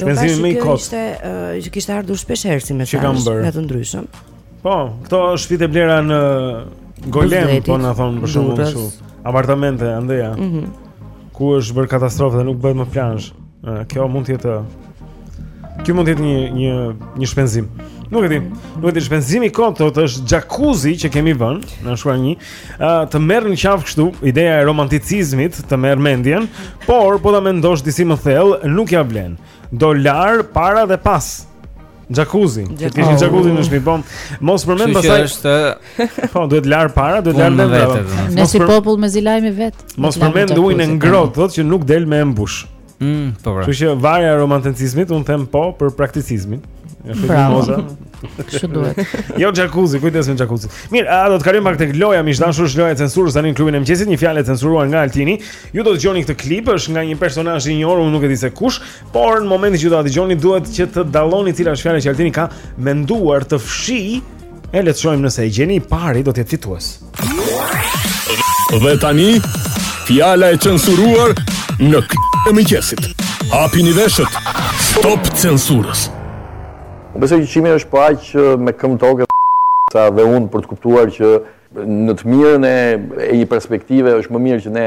shpenzimi më i kotë. Ishte, uh, që kishte ardhur shpesh herë si mesazh nga të ndryshëm. Po, këto shtëpitë e blera në Golem, po na thon për shkakun kështu. Apartamente andaj. Mhm. Mm Ku është bërë katastrofë dhe nuk bëhet më plazh. Kjo mund të jetë Kjo mund të jetë një një një shpenzim. Nuk e di. Nuk e di shpenzimi i kotë thotë është jacuzzi që kemi vënë, na shkruan një. Ë uh, të merr në qafë kështu, ideja e romanticizmit të merr mendjen, por po ta mendosh disi më thellë, nuk ja vlen. Do larë para dhe pas. Jacuzzi. Ti ke një jacuzzi në shtëpi, po. Mos përmend pastaj. Është po duhet larë para, duhet larë dhe vetë. Ne si popull me zilajmi vet. Mos përmend ujin e ngrohtë, thotë që nuk del me e mbush. Mm, po pra. Kështu që varja e romanticizmit, unë them po për prakticizmin. Bravo. Kshu duhet. Jo jacuzzi, kujdes me jacuzzi. Mirë, a do të kalojmë pak tek loja, miq të dashur, është loja e censurës tani në klubin e mëngjesit, një fjalë e censuruar nga Altini. Ju do të dëgjoni këtë klip, është nga një personazh i njohur, unë nuk e di se kush, Por në momentin që do ta dëgjoni duhet që të dalloni cila është fjala që Altini ka menduar të fshijë. E le të shohim nëse e gjeni, i pari do të jetë fitues. Dhe tani fjala e censuruar në klubin e mëngjesit. Hapini veshët. Stop censurës. Unë besoj që Çimi është po aq me këmbë në tokë sa dhe unë për të kuptuar që në të mirën e, e një perspektive është më mirë që ne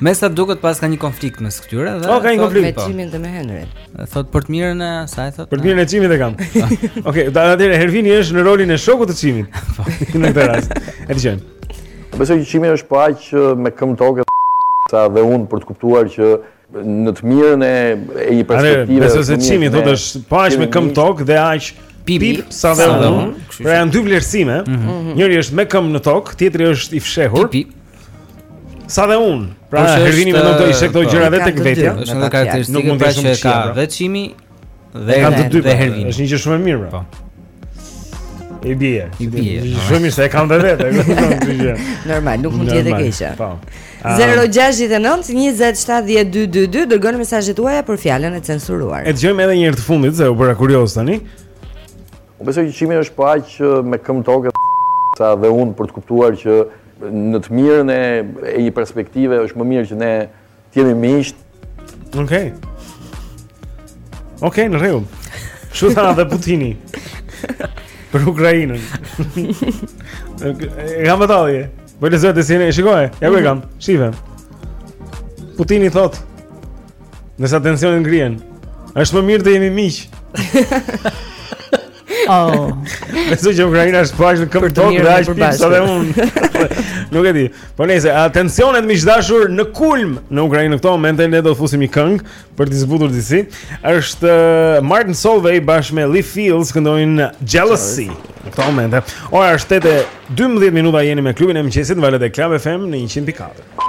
Me sa duket paska një konflikt mes këtyre dhe okay, po, konflikt, me po. Çimin dhe me Henrin. Thot për të mirën e saj thot. Për të mirën e Çimit e kam. Okej, okay, atëherë Hervini është në rolin e shokut të Çimit. Po, në këtë rast. E dëgjojmë. Besoj që Çimi është po aq me këmbë në tokë sa dhe unë për të kuptuar që në të mirën e e një perspektive. Besoj se Çimi thotë është po aq me këmbë në tokë dhe aq Pip, pip sa dhe unë. Pra janë dy vlerësime. Mhm. Njëri është me këmbë në tokë, tjetri është i fshehur. Pip, pip. Sa dhe unë, pra po Hervini me nuk do i shihte këto po, gjëra vetë tek vetja. Është një karakteristikë nuk mund të pra ishte ka pra. dhe Çimi dhe ka të dy pra. Hervini. Është një gjë shumë e mirë. Po. E bie. E bie. Shumë mirë se e kanë vetë, e kupton këtë gjë. Normal, nuk mund të jetë e keqja. Po. 069 20 70 222 dërgoni mesazhet tuaja për fjalën e censuruar. E dëgjojmë edhe një herë të fundit se u bëra kurioz tani. Unë besoj që Çimi është po aq me këmbë në tokë sa dhe unë për të kuptuar që Në të mirën e e një perspektive është më mirë që ne të jemi miq. Okej. Okay. Okej, okay, në rregull. Kshu tha dhe Putini. Për Ukrainën. e kam batalje. Po le zot të sjeni, e shikoj. Ja ku e kam. Mhm. Shife. Putini thot. Nëse tensionet ngrihen, është më mirë të jemi miq. Oh. Besoj që Ukraina është faqë në këmbë të mirë për bashkë. Edhe unë. Nuk e di. Po nëse tensionet, miq të dashur, në kulm në Ukrainë në këtë moment ne do të fusim një këngë për t'i zbutur disi. Është uh, Martin Solveig bashkë me Lee Fields këndojnë Jealousy. Në këtë moment. Ora është 8:12 minuta jeni me klubin e mëngjesit në valët e Club FM në 104.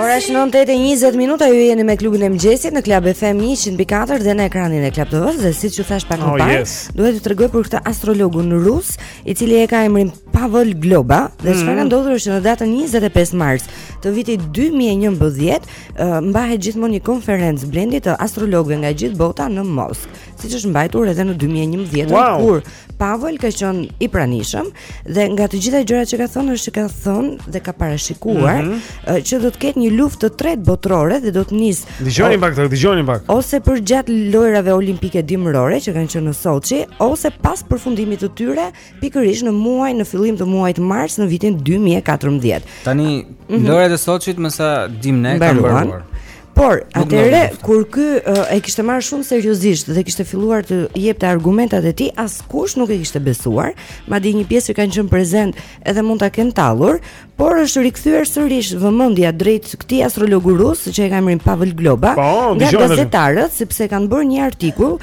Ora është 9:20 minuta, ju jeni me klubin e mëngjesit në Club FM 104 dhe në ekranin e Club TV-s dhe siç ju thash pak më oh, parë, yes. duhet t'ju tregoj për këtë astrologun rus, i cili e ka emrin Pavel Globa dhe çfarë mm -hmm. ndodhur është në datën 25 mars të vitit 2011, uh, mbahet gjithmonë një konferencë Blendi të astrologëve nga gjithë bota në Moskë, siç është mbajtur edhe në 2011 wow. kur Pavel ka qenë i pranishëm dhe nga të gjitha gjërat që ka thënë është që ka thënë dhe ka parashikuar mm -hmm. që do të ketë një luftë të tretë botërore dhe do të nis. Dëgjoni pak, dëgjoni pak. Ose përgjatë lojrave olimpike dimërore që kanë qenë në Sochi, ose pas përfundimit të tyre pikërisht në muaj në fillim të muajit mars në vitin 2014. Tani mm -hmm. lojrat e Sochit me sa dimë ne kanë mbaruar. Por, atëherë, kur ky e kishte marrë shumë seriozisht dhe kishte filluar të jepte argumentat e tij, askush nuk e kishte besuar, madje një pjesë që kanë qenë prezent edhe mund ta kenë tallur, por është rikthyer sërish vëmendja drejt këtij astrologu rus, që e ka emrin Pavel Globa, pa, po, nga gazetarët, sepse kanë bërë një artikull,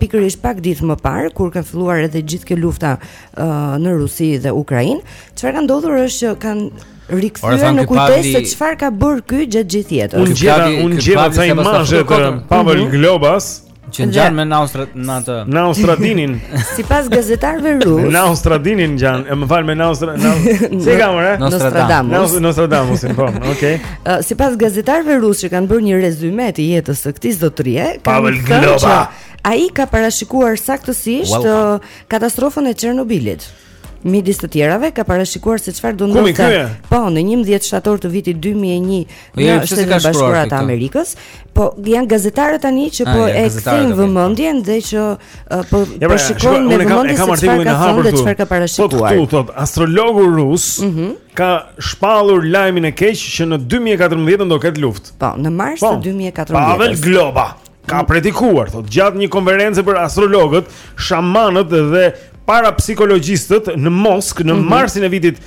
pikërisht pak ditë më parë kur ka filluar edhe gjithë kjo lufta uh, në Rusi dhe Ukrainë, çfarë ka ndodhur është që kanë rikthyer në kujtesë se çfarë ka bërë ky gjatë gjithë jetës. Unë gjeta, unë gjeta ca imazhe të Pavel mhm. Globas që ngjan me Nostra në atë. Nastradinin. Sipas gazetarëve rusë. Nastradinin ngjan, e më fal me Nostra, si ka më, Nostradamus. Nostradamus, po, okay. Sipas gazetarëve rusë që kanë bërë një rezume të jetës së këtij zotërie, Pavel Globa. Ai ka parashikuar saktësisht katastrofën e Çernobilit. Midis të tjerave ka parashikuar se çfarë do ndodhte. Po, në 11 shtator të vitit 2001 po, në Shtetet e Bashkuara të Amerikës, po janë gazetarët tani që ah, po e kthejnë vëmendjen dhe që uh, po pra, po shikojnë me vëmendje se çfarë ka thënë dhe çfarë ka parashikuar. Po këtu thotë astrologu rus mm -hmm. ka shpallur lajmin e keq që në 2014 do ketë luftë. Po, në mars po, të 2014. Pavel Globa. ka predikuar thotë gjatë një konference për astrologët, shamanët dhe parapsikologjistët në Moskë në mm -hmm. marsin e vitit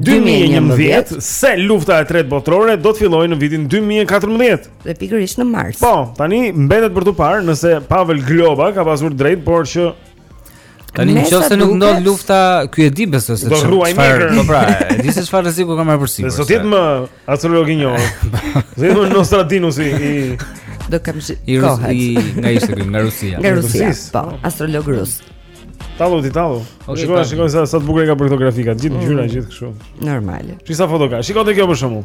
2011 se lufta e tretë botërore do të fillojë në vitin 2014. Dhe pikërisht në mars. Po, tani mbetet për t'u parë nëse Pavel Globa ka pasur të drejtë, por që Tani në qoftë se nuk ndodh lufta, ky e di besoj se çfarë do pra. E di se çfarë rreziku ka marrë përsipër. S'do jetë më astrolog i njohur. Do jetë Nostradamus i i do kam zi. Nga ishte ky nga Rusia. Nga Rusia. Po, astrolog rus. Tallu ti tallu. Shikoje, shikoje sa sa të bukur e ka për këto grafika, gjithë mm. ngjyra gjithë kështu. Normal. Çi sa foto ka? Shiko te kjo për shkakun.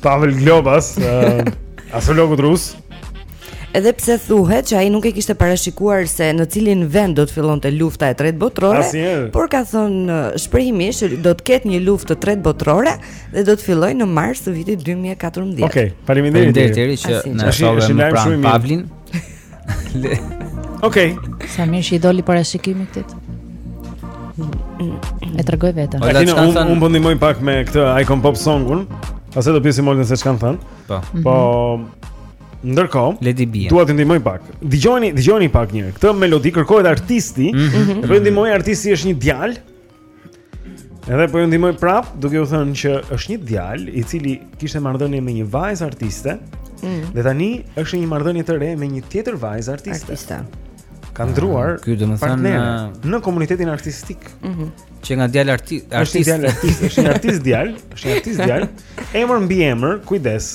Pavel Globas, astrologut rus. Edhe pse thuhet që ai nuk e kishte parashikuar se në cilin vend do të fillonte lufta e tretë botërore, por ka thënë shprehimisht se do të ketë një luftë të tretë botërore dhe do të fillojë në mars të vitit 2014. Okej, okay, faleminderit. Faleminderit që na shoqërove me Pavlin. Le. Okej. Okay. Sa mirë që i doli parashikimi këtij. E tregoj vetëm. Po, atëherë unë unë po ndihmoj pak me këtë Icon Pop Songun. Pastaj do pyesim Oltën se ç'kanë thënë. Po. Mhm. Po. Ndërkohë, Lady Bia. Dua t'i ndihmoj pak. Dgjoni, dgjoni pak njëherë. Këtë melodi kërkohet artisti. Mm -hmm. Po ndihmoj artisti është një djalë. Edhe po ju ndihmoj prapë, duke ju thënë që është një djalë i cili kishte marrëdhënie me një vajzë artiste. Mm. Dhe tani është në një marrëdhënie të re me një tjetër vajzë artiste. Artiste. Ka ndërruar partnere domethënë në, ah, në komunitetin artistik. Mm -hmm. Që nga djalë artist, artist. Është një djalë artist, është një artist djalë, është një artist djalë. Emër mbiemër, kujdes.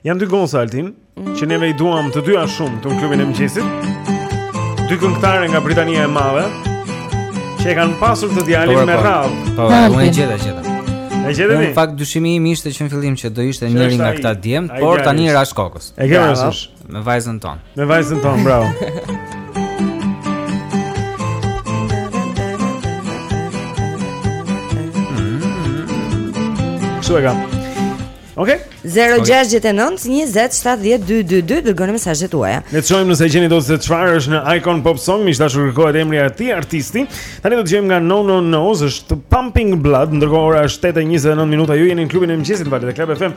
Janë dy goca, Altin Që neve i duam të dyja shumë Të në klubin e mëngjesit Dy këngëtare nga Britania e Madhe Që e kanë pasur këtë djalin po, me po. radhë Po, po, po, e gjeta, gjeta E gjete mi? Në fakt, dyshimi im ishte që në fillim që do ishte njëri nga këta djem Por tani i rashë kokës E ke parasysh? Me vajzën tonë. Me vajzën tonë, bravo. Kështu e kam. Okej. Okay. 069 20 70 222 dërgoni mesazhet tuaja. Le të shohim nëse gjeni dot se çfarë është në Icon Pop Song, miq të dashur kërkohet emri i atij artisti. Tani do të dëgjojmë nga No No No, është Pumping Blood, ndërkohë ora është 8:29 minuta. Ju jeni në klubin e mëngjesit, valët e Club FM.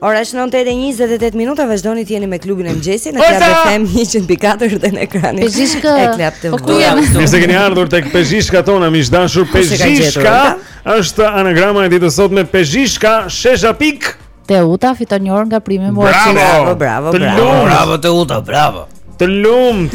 Ora është 9:28 minuta, vazhdoni të jeni me klubin e mëngjesit në Club FM 104 dhe në ekranin. Pezhishka. Po ku jam? Mirë se keni ardhur tek pezhishka jonë, miq të dashur, Pezhishka është anagrama e ditës sot me Pezhishka Shesha Pik. Teuta fiton një orë nga primi mua. Bravo, bravo, bravo. Bravo Teuta, bravo. Të lumt.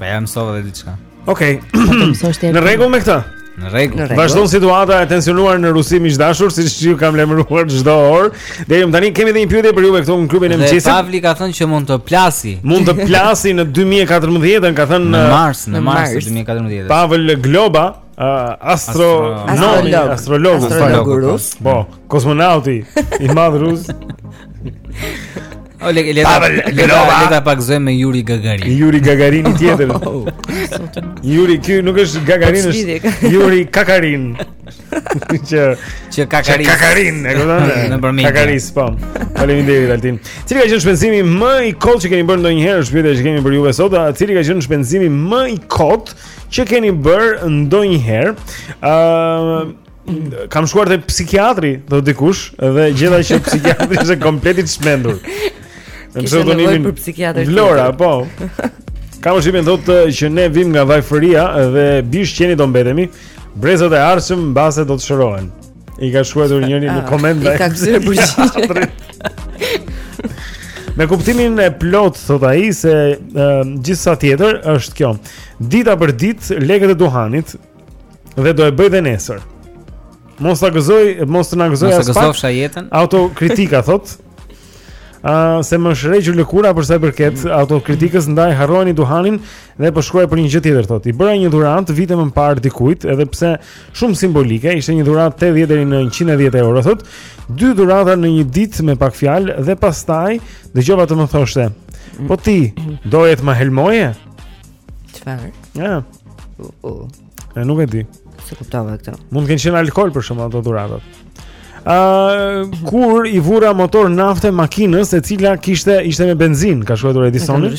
Pa jam sova dhe diçka. Okej. Okay. në rregull me këtë. Në rregull. Vazhdon situata e tensionuar në Rusi miq dashur, siç ju kam lajmëruar çdo orë. Deri më tani kemi edhe një pyetje për ju juve këtu në klubin e mëngjesit. Dhe Pavli ka thënë që mund të plasi. Mund të plasi në 2014-ën, ka thënë në mars, në mars, mars. 2014. Pavel Globa Uh, astro, astro, astro, astrologu, astrologu rus. Po, kosmonauti i madh rus. O le le le ta krahasosh me Yuri Gagarin. Yuri Gagarin i tjetër. Oh. Yuri ky nuk është Gagarin, është Yuri Kakarin. Që që Kakarin. Që Kakarin, e kupton? Në përmendje. Kakaris, po. Faleminderit Altin. Cili ka qenë shpenzimi më i kot që keni bërë ndonjëherë? Është pyetja që kemi për juve sot, a cili ka qenë shpenzimi më i kot? Që keni bërë ndonjëherë, ë uh, kam shkuar te psikiatri, thotë dikush dhe gjeta që psikiatri ishte komplet i çmendur. Kishte nevojë për psikiatër. Vlora, po. Kam u shihën thotë që ne vijmë nga varfëria dhe bisht qeni do mbetemi. Brezat e ardhshëm mbase do të shërohen. I ka shkruar njëri në ah, koment. I ka kthyer përgjigje. Me kuptimin e plotë thotë ai se gjithsa tjetër është kjo. Dita për ditë lekët e duhanit dhe do e bëj dhe nesër. Mos ta gëzoj, mos të na gëzoj as pak. Mos jetën. Autokritika thotë. Ëh, uh, se më është regjur lëkura për sa i përket mm. autokritikës ndaj harroni duhanin Dhe po shkruaj për një gjë tjetër thotë, i bëra një dhuratë vite më parë dikujt, edhe pse shumë simbolike, ishte një dhuratë 80 deri në 110 euro thotë. Dy dhurata në një ditë me pak fjalë dhe pastaj dëgjova të më thoshte, "Po ti doje të më helmoje?" Çfarë? Ja. Uh, uh. E nuk e di. S'e kuptova këtë. Mund të kenë qenë alkool për shkak të dhuratave. Ë uh, kur i vura motor nafte makinës e cila kishte ishte me benzinë, ka shkruar Edisoni.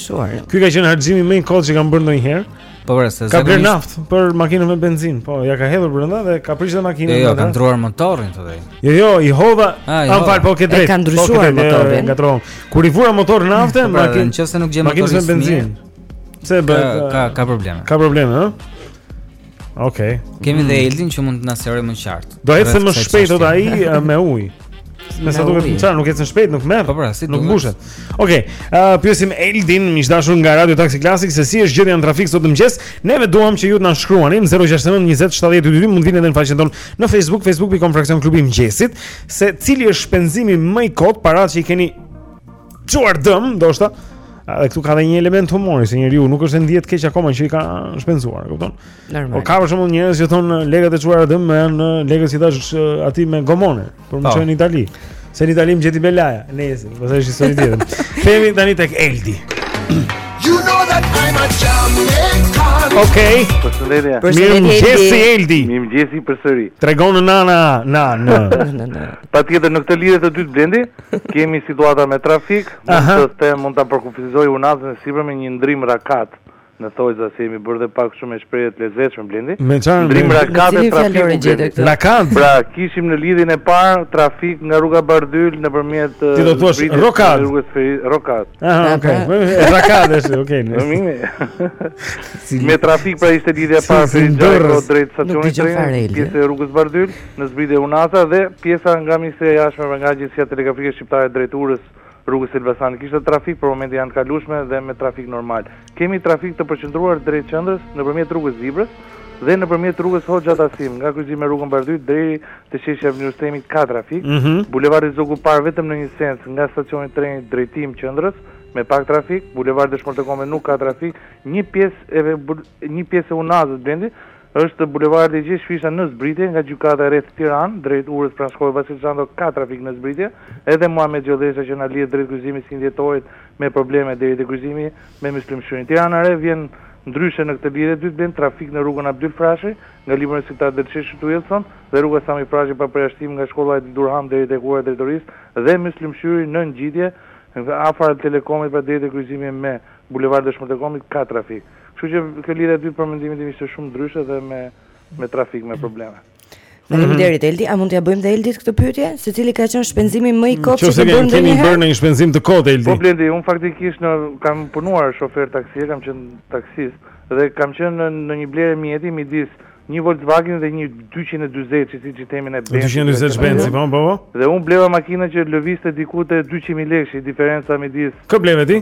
Ky ka qenë harxhimi më i kot që kam bërë ndonjëherë. Po pra, se ka bërë naftë për makinën me benzinë. Po, ia ka hedhur brenda dhe ka prishur makinën. Jo, jo, ka ndërruar motorin thotë. Jo, jo, i hodha. Ah, jo. Më fal, po ke të drejtë. Ka ndryshuar po, motorin. Ngatërrohem. Kur i vura motor nafte, po, pra, makinës. Nëse nuk gjen motorin me benzinë. Pse bë? Ka ka probleme. Ka probleme, ha? Okej. Okay. Kemi dhe Eldin që mund të na sqarojë më qartë. Do ecë më shpejt edhe ai me ujë. Me sa duket çfarë nuk ecën shpejt, nuk merr. Po pra, si nuk mbushet. Okej. Okay. Pyesim Eldin, miq dashur nga Radio Taxi Classic, se si është gjendja në trafik sot mëngjes. Ne vetë duam që ju të na shkruani në 069 20 70 222, mund vini edhe në faqen tonë në Facebook, facebook.com fraksion klubi mëngjesit, se cili është shpenzimi më i kot para që i keni çuar dëm, ndoshta. Edhe këtu ka dhe një element humori, se njeriu nuk është ndjerë keq akoma që i ka shpenzuar, kupton? Normal. Por ka për shembull njerëz që thon lekët e çuara dëm më janë lekët që i dhashë aty me gomone, për me më çuar në Itali. Se në Itali më gjeti belaja, nesër, pastaj është histori tjetër. Themi tani tek Eldi. You know that I'm a Jamaican. Okay. Përshëndetje. Përshëndetje Eldi. Mirëmëngjesi përsëri. Tregon në nana, na, në. Patjetër në këtë lidhje të dytë Blendi. Kemi situatën me trafik, mund të them, mund ta përkufizoj unazën e sipërme me një ndërrim rakat në thonjëza se jemi bërë dhe pak shumë me shprehje të lezetshme Blendi. Ndërrim rakate trafiku Blendi. Rakat. Pra kishim në lidhjen e parë trafik nga rruga Bardhyl nëpërmjet Ti do të thuash rokad. Rokad. Aha, okay. Rakate, okay. Më mirë. Me trafik pra ishte lidhja e parë drejt stacionit të trenit, pjesa e rrugës Bardhyl. Në zbritje Unaza dhe pjesa nga Ministria e Jashtme dhe nga Agjencia Telegrafike Shqiptare drejt urës së Rrugës Elbasanit kishte trafik, për momentin janë të kalueshme dhe me trafik normal. Kemi trafik të përqendruar drejt qendrës nëpërmjet rrugës së Dibrës dhe nëpërmjet rrugës Hoxha Tahsim, nga kryqëzimi me rrugën Bardhyl deri te sheshi Avni Rustemi ka trafik, bulevardi Zogu i Parë vetëm në një sens nga stacioni i trenit drejtim qendrës me pak trafik, bulevardi Dëshmorët e Kombit nuk ka trafik, një pjesë e një pjesë e Unazës Blendi Është bulevardi Gjergj Fishta në zbritje nga gjykata e rrethit Tiranë, drejt urës pranë shkollës Vasil Shanto ka trafik në zbritje, edhe Muhamet Gjollesha që na lidh drejt kryqëzimit 21 Dhjetorit me probleme deri te kryqëzimi me Myslym Shyrin. Tirana e Re vjen ndryshe në këtë lidhje të dytë Blendi trafik në rrugën Abdyl Frashëri nga libri universitar deri te sheshi Uillson dhe rruga Sami Frashëri pa përjashtim nga shkolla Edit Durham deri tek ura e drejtorisë dhe Myslym Shyri në ngjitje afër Albtelekomit pra deri te kryqëzimi me Bulevardin Dëshmorët e Kombit ka trafik. Kështu që kjo lidhje e dytë për mendimin tim ishte shumë ndryshe dhe me me trafik me probleme. Faleminderit mhm. Eldi, a mund t'ja bëjmë dhe Eldit këtë pyetje? Se cili ka qenë shpenzimi më i kotë që ke bërë ndonjëherë? Nëse ke bërë një shpenzim të kotë Eldi. Po Blendi, un faktikisht unë kam punuar shofer taksi, kam qenë taksist dhe kam qenë në një blerje mjeti midis një Volkswagen dhe një 240 që siç i themi ne Benzi. 240 Benzi, po, po, po. Dhe unë bleva makinën që lëviste diku te 200.000 lekë, qe diferenca midis. Kë bleve ti?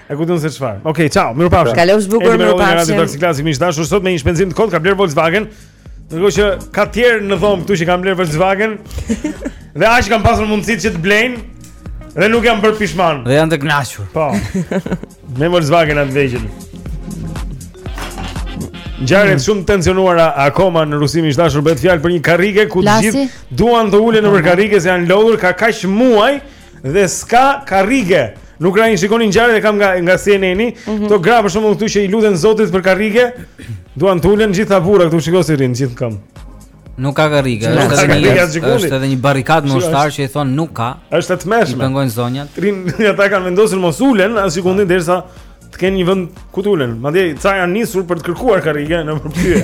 E ku se çfarë? Okej, okay, ciao, mirupafshim. Kalofsh bukur, mirupafshim. Eldi me klasik miq dashur sot me një shpenzim të kot ka bler Volkswagen. Ndërkohë që ka të tjerë në dhomë këtu që kanë bler Volkswagen. dhe aq kanë pasur mundësi që të blejnë dhe nuk janë bërë pishman. Dhe janë të kënaqur. Po. Me Volkswagenat e vegjël. Gjërat mm. shumë të tensionuara akoma në Rusi miq dashur bëhet fjalë për një karrige ku të gjithë duan të ulen nëpër karrige se janë lodhur ka kaq muaj Dhe s'ka karrige. Nuk rrinë shikoni ngjarjet e kam nga nga CNN-i, mm -hmm. Ka gra për shembull këtu që i luten Zotit për karrige, duan të ulen gjithë burra këtu shikoji si rrinë gjithë këmbë. Nuk ka karrige, është edhe një është edhe një barrikadë me ushtarë që i thonë nuk ka. Është e tmerrshme. I pengojnë zonjat. Rrinë ata kanë vendosur mos ulen as sekondën derisa të kenë një vend ku të ulen. Madje ca janë nisur për të kërkuar karrige në për pyje.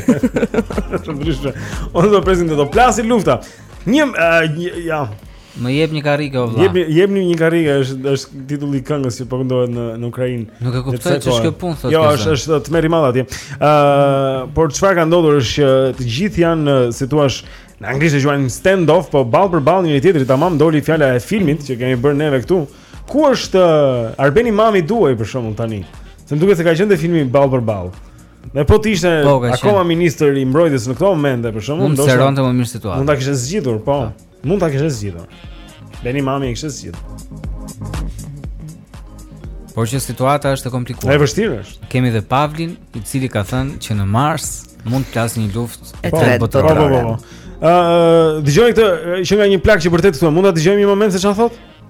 Shumë trishtë. Ose do presin të do plasi lufta. Një, uh, një ja, Më jep një karrige o vlla. Jepni jepni një karrige, është është titulli i këngës që po këndohet në në Ukrainë. Nuk e kupton ç'është kjo punë thotë. Jo, është është tmerr i madh atje. Ëh, uh, por çfarë ka ndodhur është që të gjithë janë, si thua, në anglisht e quajnë stand off, po ballë për ballë njëri tjetrit, tamam doli fjala e filmit që kemi bërë neve këtu. Ku është uh, Arben Imami thuaj për shembull tani? Se më duket se ka qenë te filmi Ballë për ballë. Dhe po të ishte po, akoma ministër i mbrojtjes në këto momente për shembull, ndoshta. Mund ta sqaronte më mirë situatën. Mund ta kishte zgjidhur, po. po. Mund ta kishte zgjidhur. Ben Imami e kishte zgjidhur. Por që situata është e komplikuar. Është vështirë është. Kemi dhe Pavlin, i cili ka thënë që në mars mund të plasë një luftë e po, tretë botërore. Po, po, po. Ëh, po. dëgjoje këtë që nga një plak që vërtet thua, mund ta dëgjojmë një moment se çfarë thotë?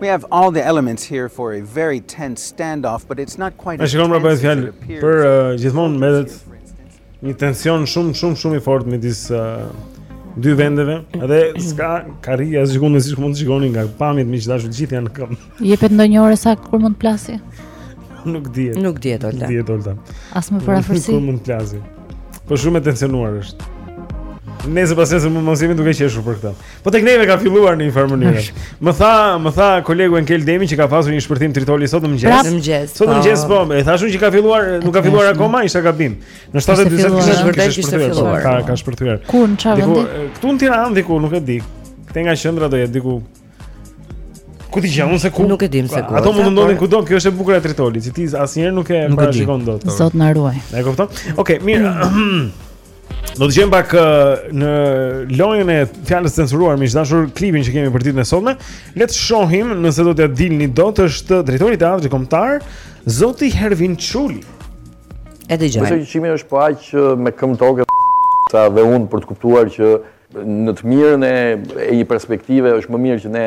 We have all the elements here for a very tense standoff, but it's not quite as tense as it appears. Por uh, gjithmonë mbetet një tension shumë shumë shumë i fortë midis uh, dy vendeve dhe s'ka karrige asgjëkund siç mund të shikoni nga pamjet miq të dashur gjithë janë në këmbë. Jepet ndonjë orë se kur mund të plasi? Nuk dihet. Nuk dihet Olta. Nuk dihet Olta. As me përafërsi. Kur mund të plasi? Po shumë e tensionuar është. Nesër pasnesër mos jemi duke qeshur për këtë. Po tek neve ka filluar në një farë mënyre. Më tha, më tha kolegu Enkel Demi që ka pasur një shpërthim tritoli sot në mëngjes. Sot në mëngjes. Sot në po. mëngjes po, e thashë unë që ka filluar, nuk ka filluar akoma, isha gabim. Në 7:40 kishte vërtet kishte filluar. Ka ka shpërthyer. Ku në çfarë vendi? Diku këtu në Tiranë diku, nuk e di. Këtej nga qendra do jetë diku. Ku ta di unë se ku? Nuk e dim se ku. Ato mund të ndodhin kudo, kjo është e bukura e tritolit, që ti asnjëherë nuk e parashikon dot. Zot na ruaj. E kupton? Okej, mirë. Do të gjejmë pak në lojën e fjalës së censuruar miq të dashur klipin që kemi për ditën e sotme. Le të shohim nëse do t'ia dilni dot është drejtori i teatrit kombëtar Zoti Hervin Çuli. E dëgjojmë. Besoj që Çimi është po aq me këmbë në tokë sa dhe unë për të kuptuar që në të mirën e, e një perspektive është më mirë që ne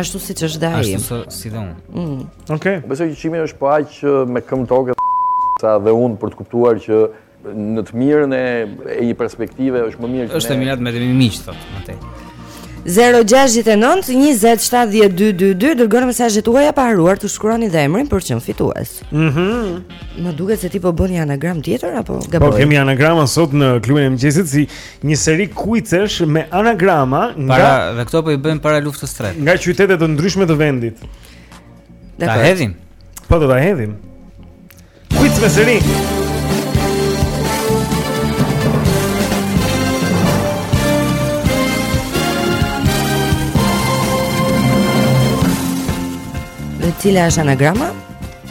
Ashtu siç është dhe ai. Ashtu si dhe unë. Mm. Okej. Okay. Besoj që Çimi është po aq me këmbë në tokë sa dhe unë për të kuptuar që në të mirën e, e një perspektive është më mirë që ne... Është i mirë me të mi miq thotë më tej 069 20 70 222 dërgoni mesazhet tuaja pa harruar të shkruani dhe emrin për të qenë fitues. Mhm. Mm më duket se ti po bën një anagram tjetër apo gaboj? Po kemi anagrama sot në klubin e mëngjesit si Një seri kuicesh me anagrama nga Para dhe këto po i bëjmë para luftës së tretë. Nga qytete të ndryshme të vendit. Ta hedhim. Po do ta hedhim. Kuic me seri. Dhe cila është anagrama?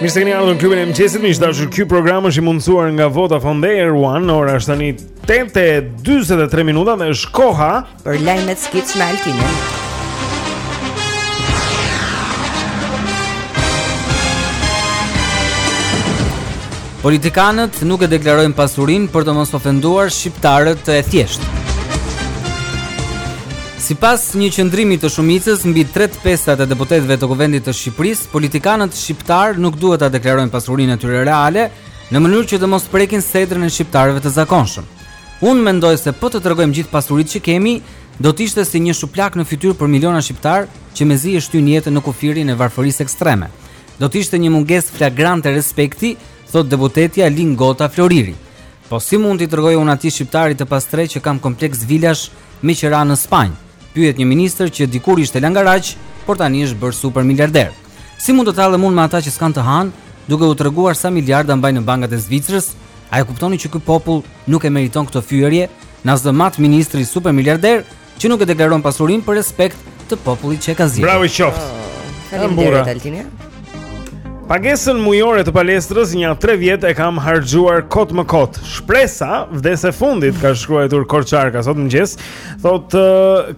Mirë se keni ardhur në klubin e mëngjesit. Miq të dashur, ky program është i mundësuar nga Vodafone dhe Air One. Ora është tani 8:43 minuta dhe është koha Për lajmet skeç me Altinin. Politikanët nuk e deklarojnë pasurinë për të mos ofenduar shqiptarët e thjeshtë. Sipas një qëndrimi të shumicës mbi 3 të pestat e deputetëve të kuvendit të Shqipërisë, politikanët shqiptarë nuk duhet ta deklarojnë pasurinë e tyre reale në mënyrë që të mos prekin sedrën e shqiptarëve të zakonshëm. Unë mendoj se po të tregojmë gjithë pasuritë që kemi, do të ishte si një shuplakë në fytyrë për miliona shqiptarë që mezi e shtyjnë jetën në kufirin e varfërisë ekstreme. Do të ishte një mungesë flagrante respekti, thotë deputetja Lingota Floriri. Po si mund t'i tregoj unë atij shqiptarit të pastrehë që kam kompleks vilash me qira në Spanjë? Pyet një ministër që dikur ishte langaraq, por tani është bërë super miliarder. Si mund të tallem unë me ata që s'kanë të hanë, duke u treguar sa miliarda mbaj në bankat e Zvicrës? A e kuptoni që ky popull nuk e meriton këtë fyerje? Na zë mëkati ministri super miliarder që nuk e deklaron pasurinë për respekt të popullit që e ka zgjedhur. Bravo i qoftë. Oh, faleminderit Altinia. Pagesën mujore të palestrës nja 3 vjet e kam harxhuar kot më kot. Shpresa vdes e fundit ka shkruajtur Korçarka sot mëngjes. Thotë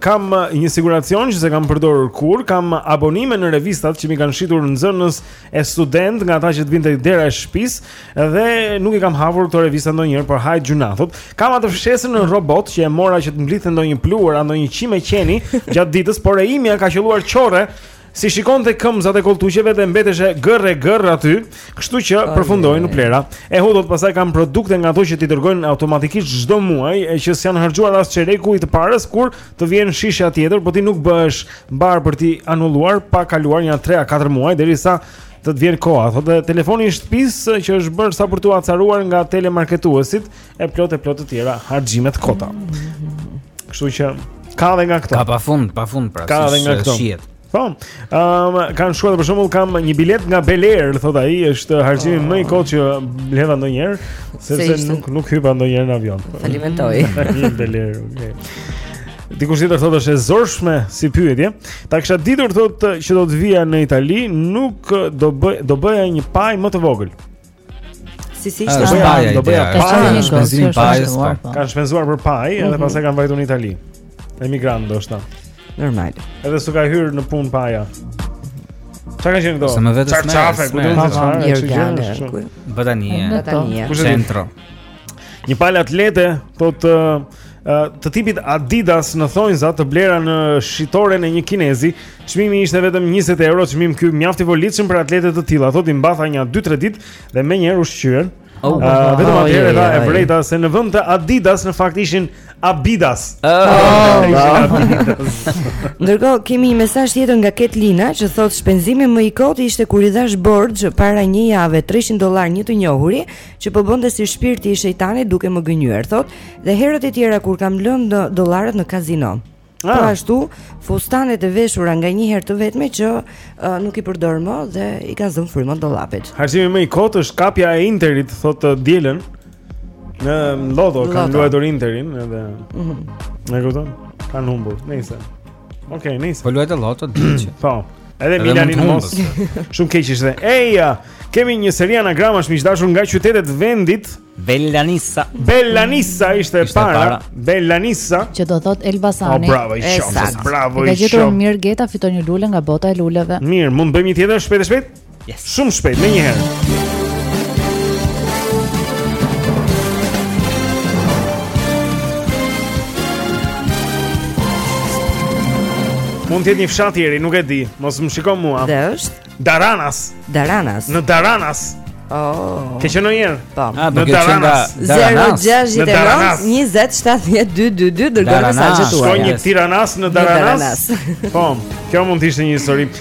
kam një siguracion që s'e kam përdorur kurrë, kam abonime në revistat që m'i kanë shitur nxënës e studentë nga ata që të vijnë te dera e shpisë dhe nuk i kam hapur këto revista ndonjëherë, por hajt gjynah thotë. Kam atë fshesën robot që e mora që të mblidhte ndonjë pluhur a ndonjë qime qeni gjatë ditës, por e imja ka qëlluar qorre S'i shikonte këmbëzat e kolltuqeve dhe mbeteshe gërr e gërr aty, kështu që përfundoi në plehra. Edhe thotë pastaj kam produkte nga ato që t'i dërgojnë automatikisht çdo muaj, e që s'janë harxhuar as çereku i të parës kur të vjen shishja tjetër, po ti nuk bëhesh mbarë për t'i anulluar pa kaluar nja 3 a 4 muaj derisa të të vjen koha. Thotë dhe telefoni i shtëpisë që është bërë sa për t'u acaruar nga telemarketuesit, e plot e plot të tjera harxhime të kota. Kështu që ka edhe nga këto. Ka pafund, pafund pra. Ka edhe nga këto. Shihet. Po. Ëm um, kanë shkuar për shembull kam një bilet nga Bel Air, thot ai, është harxhimi oh. më i kot që bleva ndonjëherë, sepse se nuk nuk hypa ndonjëherë në avion. Faleminderit. Faleminderit Bel Air. Okej. Okay. Dikush tjetër thotë është e zorshme si pyetje. Ta kisha ditur thotë që do të vija në Itali, nuk do bëj do bëja një paj më të vogël. Si si ishte ajo? Paja, do bëja pajë, shpenzimin pajës. Po. Po. Kan shpenzuar për pajë, edhe mhm. pastaj kanë vajtur në Itali. Emigrant ndoshta. Normal. Edhe s'u ka hyrë në punë paja. Çka kanë qenë këto? Sa më vetë smë. Çfarë ku do të thonë? Është gjë. Batanie. Batanie. Centro. Një palë atlete thotë uh, të tipit Adidas në thonjza të blera në shitoren e një kinezi. Çmimi ishte vetëm 20 euro, çmim ky mjaft i volitshëm për atlete të tilla. Thotë i mbatha nja 2-3 ditë dhe menjëherë u shqyen. Oh, uh, vetëm oh, atëherë e vërejta se në vend të Adidas në fakt ishin Abidas. Oh, Ndërkohë kemi një mesazh tjetër nga Ketlina që thotë shpenzimi më i kotë ishte kur i dhash borxh para një jave 300 dollar një të njohuri që po bënte si shpirti i shejtanit duke më gënjyer, thot, dhe herët e tjera kur kam lënë dollarët në kazino. Po ah. ashtu, fustanet e veshura nga një herë të vetme që uh, nuk i përdor më dhe i kanë zënë frymën dollapit. Harxhimi më i kot është kapja e Interit, thot të dielën. Në loto kanë luajtur Interin edhe. Mhm. Mm e kupton? Kanë humbur, nice. Okej, okay, nice. Po luajte loto diç. Po. Edhe Milanin mos. Shumë keq ishte. Ej, kemi një seri anagramash miq dashur nga qytetet e vendit. Bellanissa. Bellanissa ishte, ishte para. para. Bellanissa. Që do thot Elbasani. Oh, bravo, ishte. Bravo, ishte. Ka gjetur Mirgeta fiton një lule nga bota e luleve. Mirë, mund të bëjmë një tjetër shpejt e shpejt? Yes. Shumë shpejt, me një herë. Mund të jetë një fshat i ri, nuk e di. Mos më shiko mua. Dhe është Daranas. Daranas. Në Daranas. Oh. Ke qenë ndonjëherë? Po. Ah, në Daranas. 069 20 70 222 dërgoni mesazhet tuaja. Shkoi një Tiranas në Daranas. Po. Kjo mund të ishte një histori.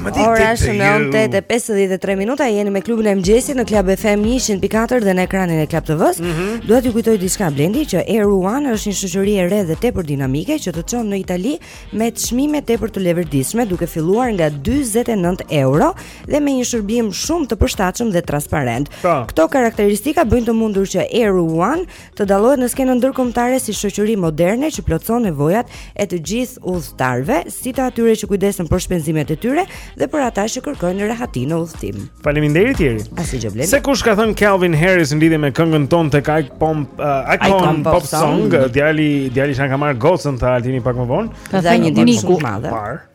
Ora është në 8:53 minuta, jeni me klubin e mëngjesit në Club FM 104 dhe në ekranin e Club TV-s. Mm-hmm. Dua t'ju kujtoj diçka Blendi që Air One është një shoqëri e re dhe tepër dinamike që të çon në Itali me çmime tepër të leverdishme, duke filluar nga 49 euro dhe me një shërbim shumë të përshtatshëm dhe transparent. Pra. Këto karakteristika bëjnë të mundur që Air One të dallohet në skenën ndërkombëtare si shoqëri moderne që plotëson nevojat e të gjithë udhëtarëve, si të atyre që kujdesen për shpenzimet e tyre dhe për ata që kërkojnë rehati në udhëtim. Faleminderit Jeri. Asi gjë blen. Se kush ka thënë Calvin Harris në lidhje me këngën tonë tek Ike Pom uh, Ike Pom Pop, Pop Song, djali djali që ka marr gocën tha Altini pak më vonë. Ka thënë një ditë shumë të madhe.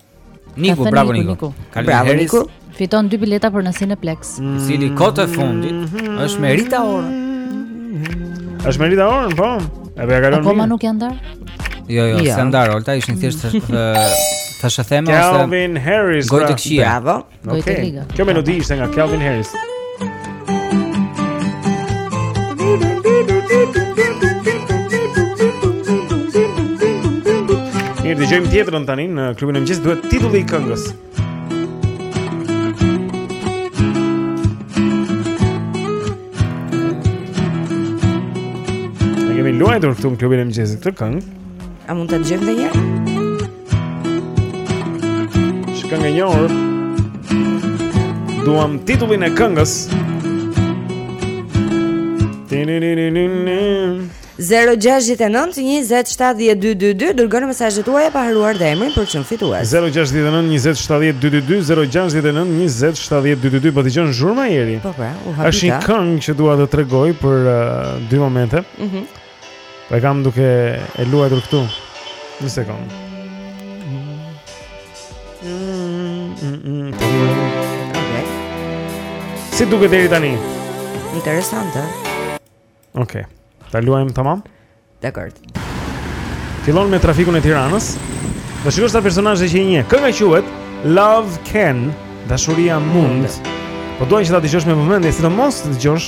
Niku, bravo Niku. Niku. Bravo Niku. Fiton dy bileta për në Cineplex. Mm. I cili kohët e fundit mm-hmm. është me Rita Ora. Është me Rita Ora, po. E bëja kalon. Po a nuk janë ndar? Jo, jo, ja. s'e ndar, Olta ishin thjesht thashetheme ose Calvin Harris. Gojë të pra. këqija. Bravo. Okej. Okay. Kjo melodi ishte nga Calvin Harris. Mirë, dëgjojmë tjetrën tani në klubin e mëngjesit, duhet titulli i këngës E kemi luajtur këtu në klubin e mëngjesit këtë këngë. A mund ta dëgjojmë edhe një herë? Është këngë e njohur Duam titullin e këngës 0-6-9-27-12-2 Dërgoni mesazhet tuaja pa harruar dhe emrin po qe se fitoni 0-6-9-27-12-2 0-6-9-27-12-2 Po dëgjohen zhurma Jeri Po pra, u hapita është një këngë që dua ta tregoj për uh, dy momente mm -hmm. Po e kam duke e luajtur këtu. Një sekond. Okay. Si duket deri tani? Interesante. Ok, ta luajmë tamam? Dakord. Fillon me trafikun e Tiranës. Do shikosh ca personazhe që i njeh. Kënga quhet, Love Can, dashuria mund. Po dua që ta dëgjosh me vëmendje, sidomos të dëgjosh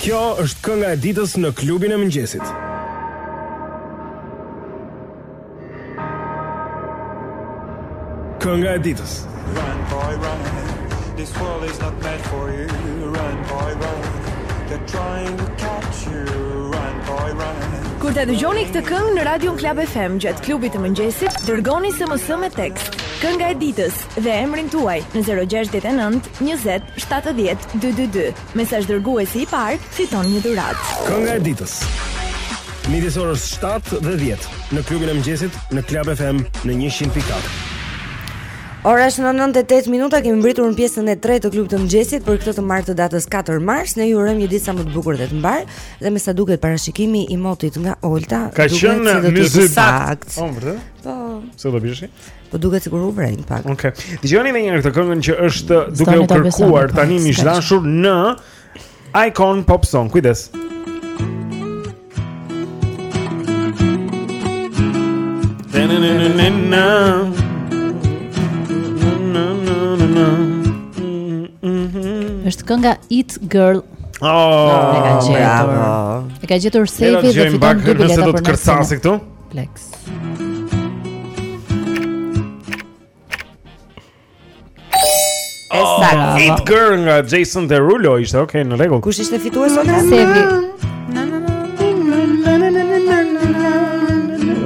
Kjo është kënga e ditës në klubin e mëngjesit. Kënga e ditës. Run boy run. This world is not meant for you. Run boy run. They're trying to catch you. Run boy run. Kur ta dëgjoni këtë këngë në radion Club FM gjatë klubit të mëngjesit, dërgoni SMS me tekst. Kënga e ditës dhe emrin tuaj në zero gjashtëdhjetë e nëntë njëzet shtatëdhjetë dy dy dy. Mesazhdërguesi i parë fiton një dhuratë. Kënga e ditës, midis orës shtatë dhe dhjetë, në klubin e mëngjesit në Club FM në njëqind pikë katër. Ora është nëntë e tetë minuta, kemi mbërritur në pjesën e tretë të klubit të mëngjesit për këtë të martë të datës 4 mars. Ne ju urojmë një ditë sa më të bukur dhe të mbarë dhe me sa duket parashikimi i motit nga Olta, ka qenë mjaft i saktë. Po, vërtet? Po. Se do bjerë shi? Po duket sikur u vren pak. Okej. Okay. Dëgjoni edhe një herë këtë këngën që është duke u kërkuar tani miq të dashur në Icon Pop Song. Kujdes. Është kënga It Girl. Oh, e ka gjetur. E ka gjetur Sevi dhe fiton dy bileta për nesër. Nëse do të kërcesh këtu? Plex. Exact. It girl nga Jason Derulo ishte, okay, në rregull. Kush ishte fitues sot? Sebi.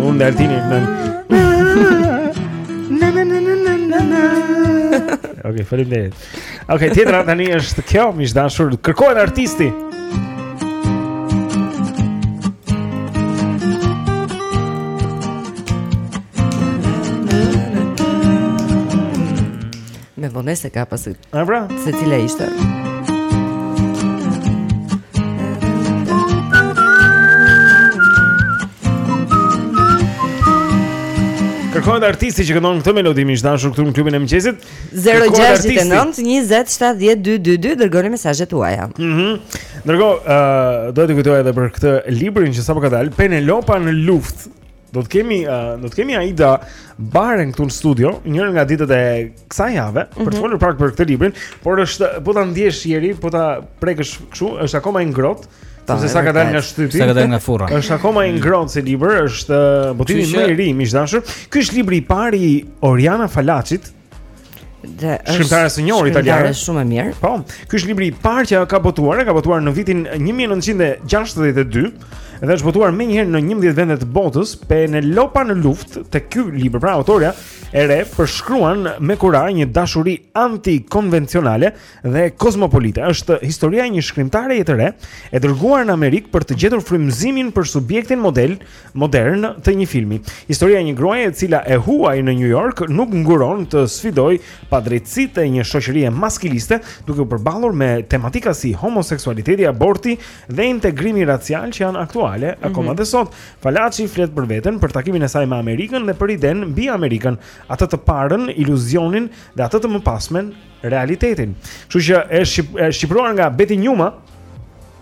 Unë dal tani në. Okay, faleminderit. Okej, okay, tjetra tani është kjo, miq të dashur, kërkohet artisti. Me vonë se ka pasi. A pra? Se cila ishte? Kërkohet artisti që këndon këtë melodi miq të dashur këtu në klubin e mëngjesit. 069 20 70 222 dërgoni mesazhet tuaja. Mhm. Mm Ndërkohë, ë uh, do të kujtoj edhe për këtë librin që sapo ka dalë, Penelopa në luftë. Do të kemi uh, do të kemi Aida Baren këtu në studio, njërën nga ditët e kësaj jave, mm -hmm. për të mhm. folur pak për këtë librin, por është po ta ndjesh Jeri, po ta prekësh kështu, është akoma i ngrohtë. Po sa ka dalë nga shtypi? Sa ka dalë nga furra? Është akoma i ngrohtë si libër, është uh, botimi më i ri, miq të dashur. Ky është libri i parë i Oriana Falaçit. Dhe është shkrimtare e njohur italiane. Është shumë e mirë. Po. Ky është libri i parë që ka botuar, ka botuar në vitin 1962 dhe është botuar menjëherë në 11 vende të botës, Penelopa në luftë te ky libër. Pra autorja e re përshkruan me kurajë një dashuri antikonvencionale dhe kozmopolite. Është historia e një shkrimtareje të re e dërguar në Amerikë për të gjetur frymëzimin për subjektin model modern të një filmi. Historia e një gruaje e cila e huaj në New York nuk nguron të sfidojë padrejtësitë e një shoqërie maskiliste, duke u përballur me tematika si homoseksualiteti, aborti dhe integrimi racial që janë aktuale mm -hmm. akoma dhe sot. Falaçi flet për veten, për takimin e saj me Amerikën dhe për idenë mbi Amerikën, atë të parën, iluzionin dhe atë të mëpasmen realitetin. Kështu që është shqip, shqipëruar nga Beti Njuma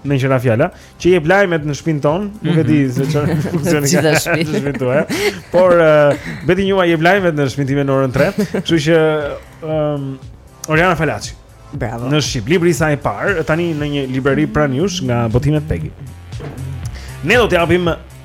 meqë ra fjala, që i jep lajmet në shpinë tonë, nuk e di mhm. se çfarë funksioni ka në shpinë tuaj. Por uh, Beti Njuma i jep lajmet në shpinë time në orën 3, kështu që um, Oriana Falaçi. Bravo. Në shqip, libri i saj i parë, tani në një librari pranë jush nga botimet Pegi. Ne do të japim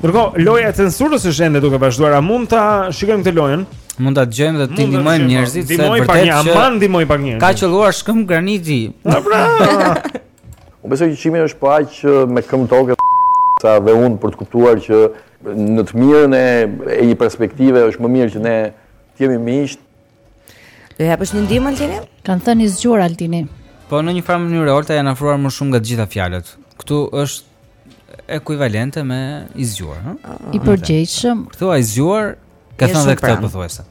Ndërkohë, loja e censurës është ende duke vazhduar. A mund ta shikojmë këtë lojën? Mund ta dëgjojmë dhe të ndihmojmë njerëzit se vërtet që aman ndihmoj pak njerëz. Ka qelluar shkëmb graniti. Po pra. Unë besoj që Çimi është po aq me këmbë në tokë sa dhe unë për të kuptuar që në të mirën e, e një perspektive është më mirë që ne të jemi miq Do i japësh një ndihmë Altinit? Kan thënë i zgjuar Altini. Po në një farë mënyrë Olta janë afruar më shumë nga të gjitha fjalët. Ktu është ekuivalente me i zgjuar, ha? I përgjegjshëm. Ktu i zgjuar ka thënë edhe këtë pothuajse.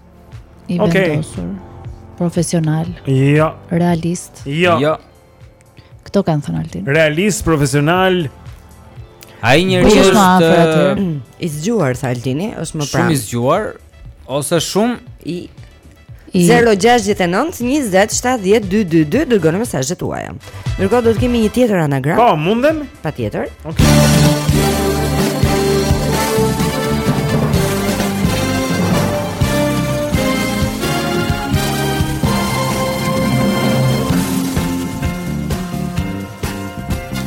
I vendosur. Okay. Profesional. Jo. Realist. Jo. Jo. Këto kanë thënë Altin. Realist profesional. Ai njeriu është më afër aty. I zgjuar tha Altini, është më pranë. Shumë i zgjuar ose shumë i 0-6-9-20-7-0-2-2-2 Dërgoni mesazhet tuaja Ndërkohë do të kemi një tjetër anagram Po, mundem? Patjetër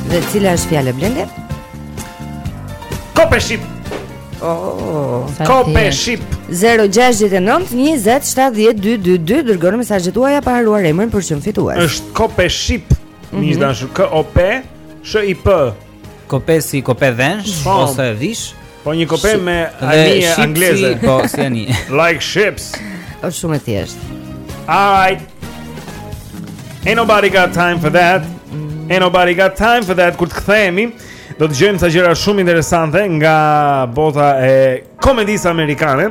Dhe cila është fjala Blendi? Kope shqip oh, Kope shqip 0-6-9-20-7-0-2-2-2 Dërgoni mesazhet tuaja pa harruar emrin për të qenë fitues kope shqip Një gjithë dashur K-O-P SHIP. Kope si kope dhensh po. ose dhish. Po një kope me anije angleze. Po si anije. Like ships. Është shumë e thjeshtë. All right. Ain't nobody got time for that. Ain't nobody got time for that. Kur të kthehemi, do të gjejmë ca gjëra shumë interesante nga bota e komedisë amerikane.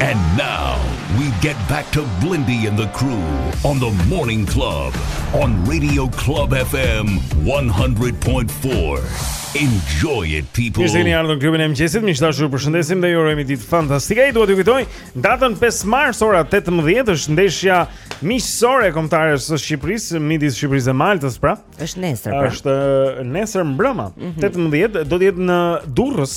And now we get back to Blendi and the crew on the morning club on radio club FM 100.4 enjoy it people Mirë se vini ardhur në klubin e mëngjesit miq të dashur ju përshëndesim dhe ju urojmë ditë fantastike i dua t'ju kujtoj datën 5 mars ora 18 është ndeshja miqësore e kombëtares së Shqipërisë midis Shqipërisë dhe Maltës pra është nesër pra është nesër mbrëma mm -hmm. 18 do të jetë në Durrës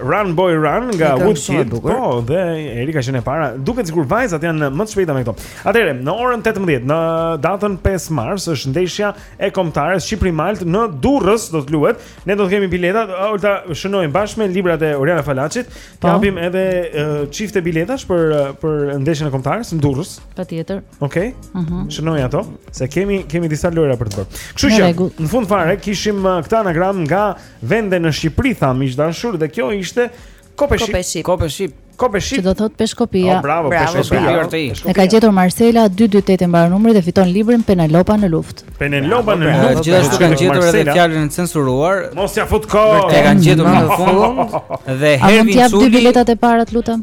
Run Boy Run nga Woodkid. Po, dhe Eri ka qenë e para. Duket sikur vajzat janë më të shpejta me këto. Atëherë, në orën 18, në datën 5 mars është ndeshja e kombëtares Shqipëri Maltë në Durrës do të luhet. Ne do të kemi bileta, Olta shënoji bashkë me librat e Oriana Falaçit. Të po. japim edhe çifte biletash për për ndeshjen e kombëtares në Durrës. Patjetër. Okej. Okay. Mhm. Mm shënoji ato, se kemi kemi disa lojëra për të bërë. Kështu që në fund fare kishim këtë anagram nga vende në Shqipëri tham miq të dashur dhe kjo ishte Kopeship. Kopeship. Kopeship. Kopeship. Që do thot Peshkopia. Oh, bravo, bravo, Peshkopia. E ka gjetur Marcela 228 e mbaron numri dhe fiton librin Penelopa në luftë. Penelopa në luftë. Gjithashtu kanë gjetur edhe fjalën e censuruar. Mos ja fut kot. E kanë gjetur në fund dhe Hervin a mund të jap dy biletat e para, të lutem.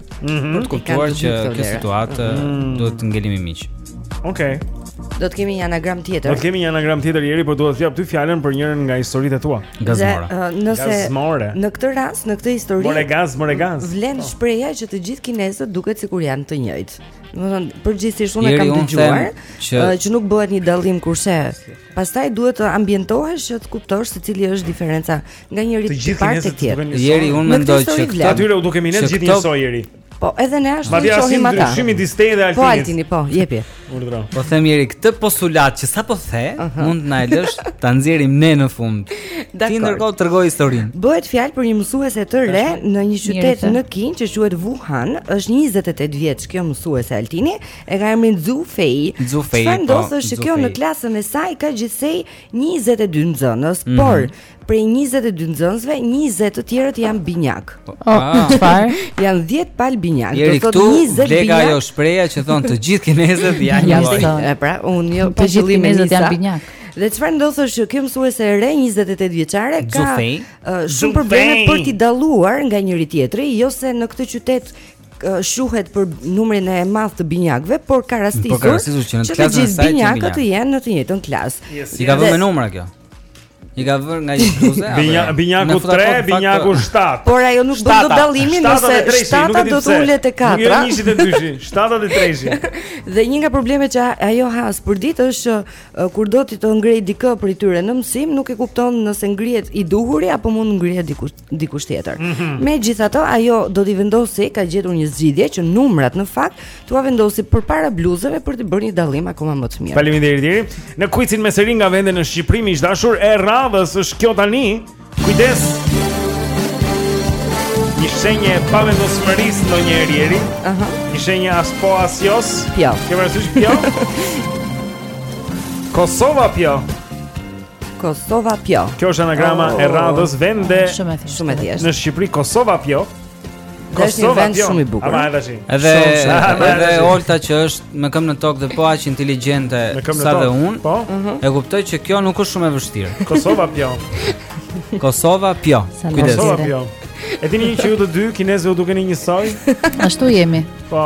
Mm -hmm. Për të kuptuar që kjo situatë mm -hmm. duhet të ngelimi miq. Okej. Okay. Do të kemi një anagram tjetër. Do të kemi një anagram tjetër Jeri, por duhet të ta jap ty fjalën për njërën nga historitë e tua. Gazmore. Uh, nëse Gazmore. në këtë rast, në këtë histori. More gaz, more gaz. Vlen oh. shprehja që të gjithë kinezët duken sikur janë të njëjtë. Do të thonë, përgjithësisht unë kam dëgjuar që... Uh, që nuk bëhet një dallim kurse Pastaj duhet të ambientohesh që të kuptosh se cila është diferenca nga njëri te tjetri. Jeri unë mendoj që atyre u dukemi ne të gjithë njësoj Jeri. Po, edhe ne ashtu i shohim ata. Madje shumë distej dhe Altini. Po Altini, po, jepi. Urdhëro. Po them Jeri këtë postulat që sapo the, uh -huh. mund na e lësh ta nxjerrim ne në fund. Ti ndërkohë tregoj historinë. Bëhet fjalë për një mësuese të re në një qytet në Kinë që quhet Wuhan, është 28 vjeç kjo mësuese Altini E ka emrin Xufej. Xufej. Çfarë po, ndodh është që kjo në klasën e saj ka gjithsej 22 nxënës, mm -hmm. por prej 22 nxënësve, 20 të tjerët janë binjakë. Po, oh, ah. çfarë? janë 10 palë binjakë. Do të thotë 20 binjakë. Vleka ajo shprehja që thonë të gjithë kinezët janë ja, binjakë. Pra, unë jo pa qëllim me njerëz janë binjakë. Dhe çfarë ndodh është që kjo mësuese e re 28 vjeçare ka uh, shumë probleme për t'i dalluar nga njëri tjetri, jo se në këtë qytet shquhet për numrin e madh të binjakëve, por ka rastisur, po që në klasën e saj binjakët të jenë në të njëjtën klasë. Yes, I ka vënë numra kjo. I ka vënë nga një bluzë. Binja, binjaku 3, binjaku 7. Por ajo nuk bën dot dallimin nëse 7 do të ulet te 4. Jo njëshi te dyshi, 7 te 3. Dhe një nga problemet që ajo has përditë është uh, kur do ti të ngrejë dikë prej tyre në mësim, nuk e kupton nëse ngrihet i duhuri apo mund të ngrihet dikush dikush tjetër. Mm -hmm. Megjithatë, ajo do t'i vendosi, ka gjetur një zgjidhje që numrat në fakt t'ua vendosi përpara bluzave për t'i bërë një dallim akoma më të mirë. Faleminderit Jeri. Në kuicin me seri nga vende në Shqipëri, miq të dashur, e radhës është kjo tani. Kujdes. Një shenjë pavendosmërie ndjej Jeri uh -huh. Një shenjë as po as jo Pjo Kje vërësysh pjo? Kosova pjo Kosova Pjo. Kjo është anagrama oh, e radhës vende shumë e thjeshtë. Shumë e thjeshtë. Në Shqipëri Kosova Pjo. Kosova është vend shumë i bukur. Ama edhe tash. Edhe edhe Olta që është me këmbë në tokë dhe po aq inteligjente sa dhe unë. Po. Mhm. E kuptoj që kjo nuk është shumë e vështirë. Kosova Pjo. Kosova Pjo. Kujdes. Kosova Pjo. E dini që ju të dy kinezëve u dukeni njësoj? Ashtu jemi. Po.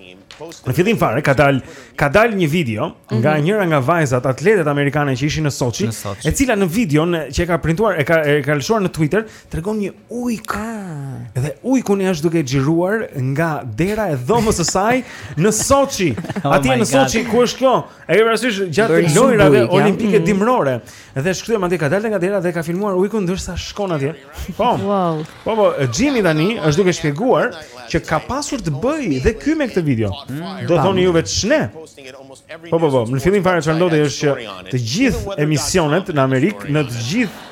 Në fillim fare ka dal ka dal një video mhm. nga mm -hmm. njëra nga vajzat atletet amerikane që ishin në Sochi, e cila në videon që e ka printuar e ka e ka lëshuar në Twitter tregon një ujk. Ah. Dhe ujku, ajo është duke xhiruar nga dera e dhomës së saj në Sochi. Oh Atje në Sochi ku është kjo? E ke parasysh gjatë lojrave olimpike mm -hmm. dimrore. Edhe është kthyer madje ka dalë nga dera dhe ka filmuar ujkun ndërsa shkon atje. Po. Wow. Po po, Jimmy tani është duke shpjeguar që ka pasur të bëjë dhe ky me këtë video. Mm, Do thoni juve ç'ne? Po po po, në fillim fare çfarë ndodhi është që të gjithë emisionet në Amerikë, në të gjithë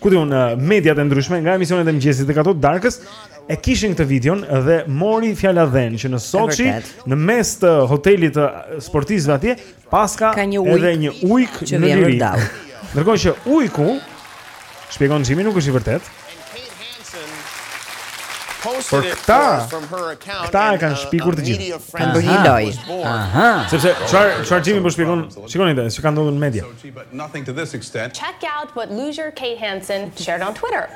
Ku diun uh, mediat e ndryshme nga emisionet e mëngjesit tek ato darkës e kishin këtë videon dhe mori fjala dhenë që në Sochi, në mes të hotelit të sportistëve atje, Paska një ujk edhe një ujk që në liri. Ndërkohë që ujku shpjegon Jimmy nuk është i vërtetë. Por këta, këta e kanë uh, shpikur të gjithë. Kanë bërë një lojë. Aha. Sepse çfarë çfarë Jimmy po shpjegon? Shikoni këtë, që kanë ndodhur në media. Check out what loser Kate Hansen shared on Twitter.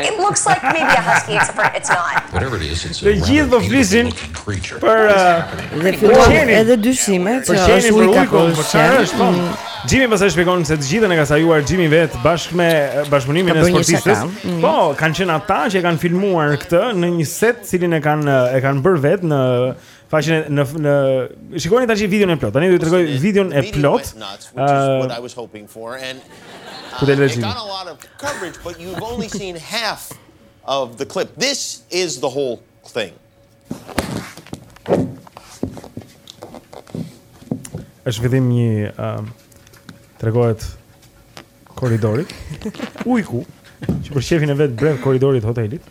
It looks like maybe a husky, except for it's not. Whatever it is, it's a rather beautiful creature. Për dhe fillon edhe dyshime që është një kapur. Po çfarë është? Të gjithë po flasin. Jimmy pastaj shpjegon se të gjithën e ka sajuar Jimmy vetë bashkë me bashkëpunimin e sportistës. Mm. Po, kanë qenë ata që e kanë filmuar këtë në një set, të cilin e kanë e kanë bërë vetë në Faqen e në në shikoni tani videon e plotë. Tani do tregojë videon e plotë. The rest of the clip. This is the whole thing. Është fillimi një um, tregohet korridori. Ujku që për qejfin e vet bredh korridorit të hotelit.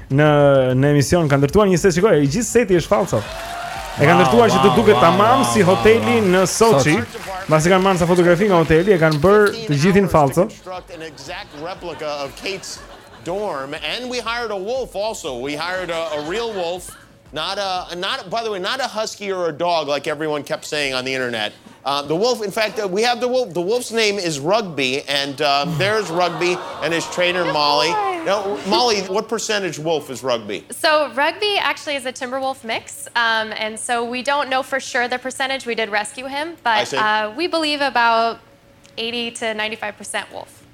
Në në emision kanë ndërtuar një set, shikoje, i gjithë seti është fallco. E ka ndërtuar wow, që të duket wow, tamam wow, si hoteli wow, wow. në Sochi. Pasi kanë marrë ca fotografi nga hoteli, e kanë bërë të gjithin fallco. Dorm and we hired a wolf also. We hired a, a real wolf. not a not by the way, not a husky or a dog like everyone kept saying on the internet. Uh, the wolf, in fact, uh, we have the wolf. The wolf's name is Rugby, and um, there's Rugby and his trainer Molly. Now, Molly, what percentage wolf is Rugby? So Rugby actually is a Timberwolf mix, um, and so we don't know for sure the percentage. We did rescue him, but uh, we believe about 80 to 95 percent wolf.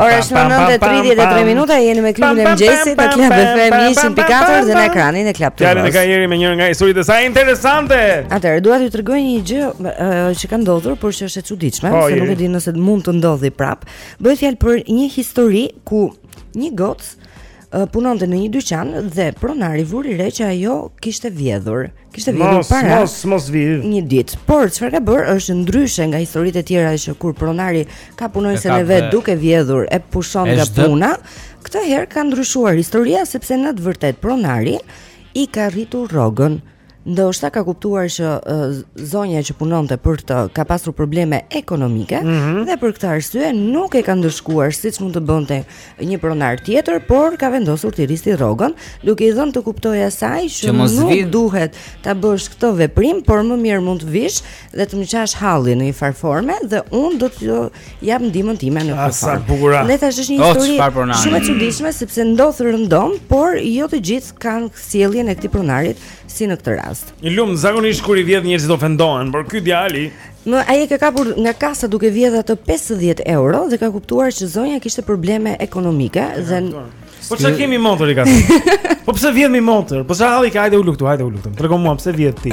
Ora është 9:33 minuta, jeni me klubin e mëngjesit, te Klan FM 104 dhe në ekranin e Klan TV. Ja ne njëri me një nga historitë e saj interesante. Atëherë dua t'ju tregoj një gjë që ka ndodhur, por që është e çuditshme, po, se nuk e di nëse mund të ndodhë prapë. Bëhet fjalë për një histori ku një gocë punonte në një dyqan dhe pronari vuri re që ajo kishte vjedhur. Kishte vjedhur para. Mos, mos vjedh. Një ditë. Por çfarë ka bërë është ndryshe nga historitë e tjera që kur pronari kap punonjësen e vet duke vjedhur e pushon nga puna, këtë herë ka ndryshuar historia sepse në të vërtetë pronari i ka rritur rrogën. Ëh. Ndoshta ka kuptuar që zonja që punonte për të ka pasur probleme ekonomike mm -hmm. dhe për këtë arsye nuk e ka ndëshkuar siç mund të bënte një pronar tjetër, por ka vendosur t'i rrisi rrogën, duke i dhënë të kuptojë asaj që, që nuk vid... duhet ta bësh këtë veprim, por më mirë mund të vish dhe të më qash hallin në një farë forme dhe unë do të të jap ndihmën time në këtë formë. Le tash është një histori shumë e çuditshme sepse ndodh rëndom, por jo të gjithë kanë sjelljen e këtij pronarit si në këtë rast. Një lum zakonisht kur i vjedh njerëzit ofendohen, por ky djali Në ai e ka kapur nga kasa duke vjedhë ato 50 euro dhe ka kuptuar që zonja kishte probleme ekonomike dhe Po çka kemi motër i ka? Po pse vjedh mi motër? Po sa halli ka hajde ulu këtu, hajde ulu këtu. Trego mua pse vjedh ti.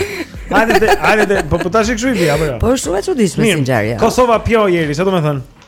Hajde, hajde, po po tash e kshu i vi apo jo? Po shumë e çuditshme si ngjarje. Kosova po Jeri, çfarë do të thotë?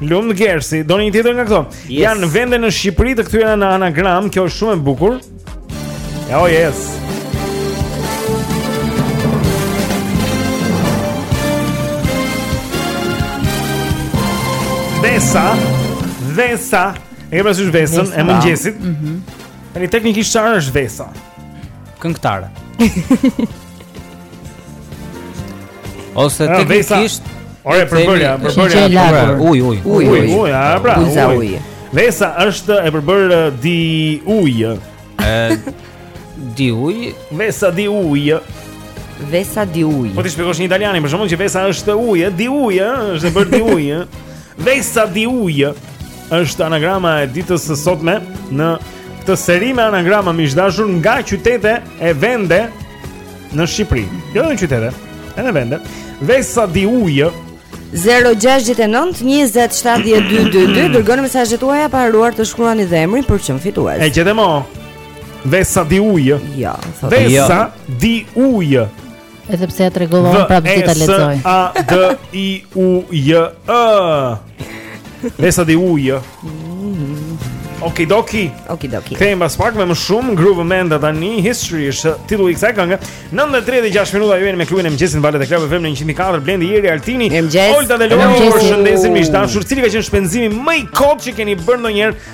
Lum Gersi, doni një tjetër nga këto. Yes. Janë vende në Shqipëri të kthyera në anagram, kjo është shumë e bukur. Oh yes. Vesa, Vesa, e ke parasysh vesën e mëngjesit. Mhm. Mm teknikisht çfarë është Vesa? Këngëtare. Ose teknikisht Ore, përbërja, përbërja Uj, uj, uj, uj, uj, a, pra, uj Vesa është e përbërë di uj Di uj Vesa di uj Vesa di uj Po t'i shpjegosh një italiani, për shembull që vesa është uj, di uj, është e bërë di uj Vesa di uj Është anagrama e ditës së sotme në këtë seri me anagrama miq të dashur nga qytete e vende në Shqipëri. Jo në qytete, edhe në vende. Vesa di ujë 0-6-9-27-12-2 Dërgoni mesazhet tuaja pa harruar të shkruani dhe emrin për çmim fitues E gjithë e mo Vesa di ujë Ja, jo, Vesa jo. di ujë Edhe pse ja tregova unë prapë si ta lexoj. A D I U J E. Vesa di U J. Oki doki. Oki doki. Kthehemi pas pak me më shumë Groove Armada tani History është titulli i kësaj kënge. 9:36 minuta ju jeni me klubin e mëngjesit valët e Club FM në 104 Blendi Jeri Altini. Olta dhe Lori ju përshëndesin miq të dashur. Cili ka qenë shpenzimi më i kotë që keni bërë ndonjëherë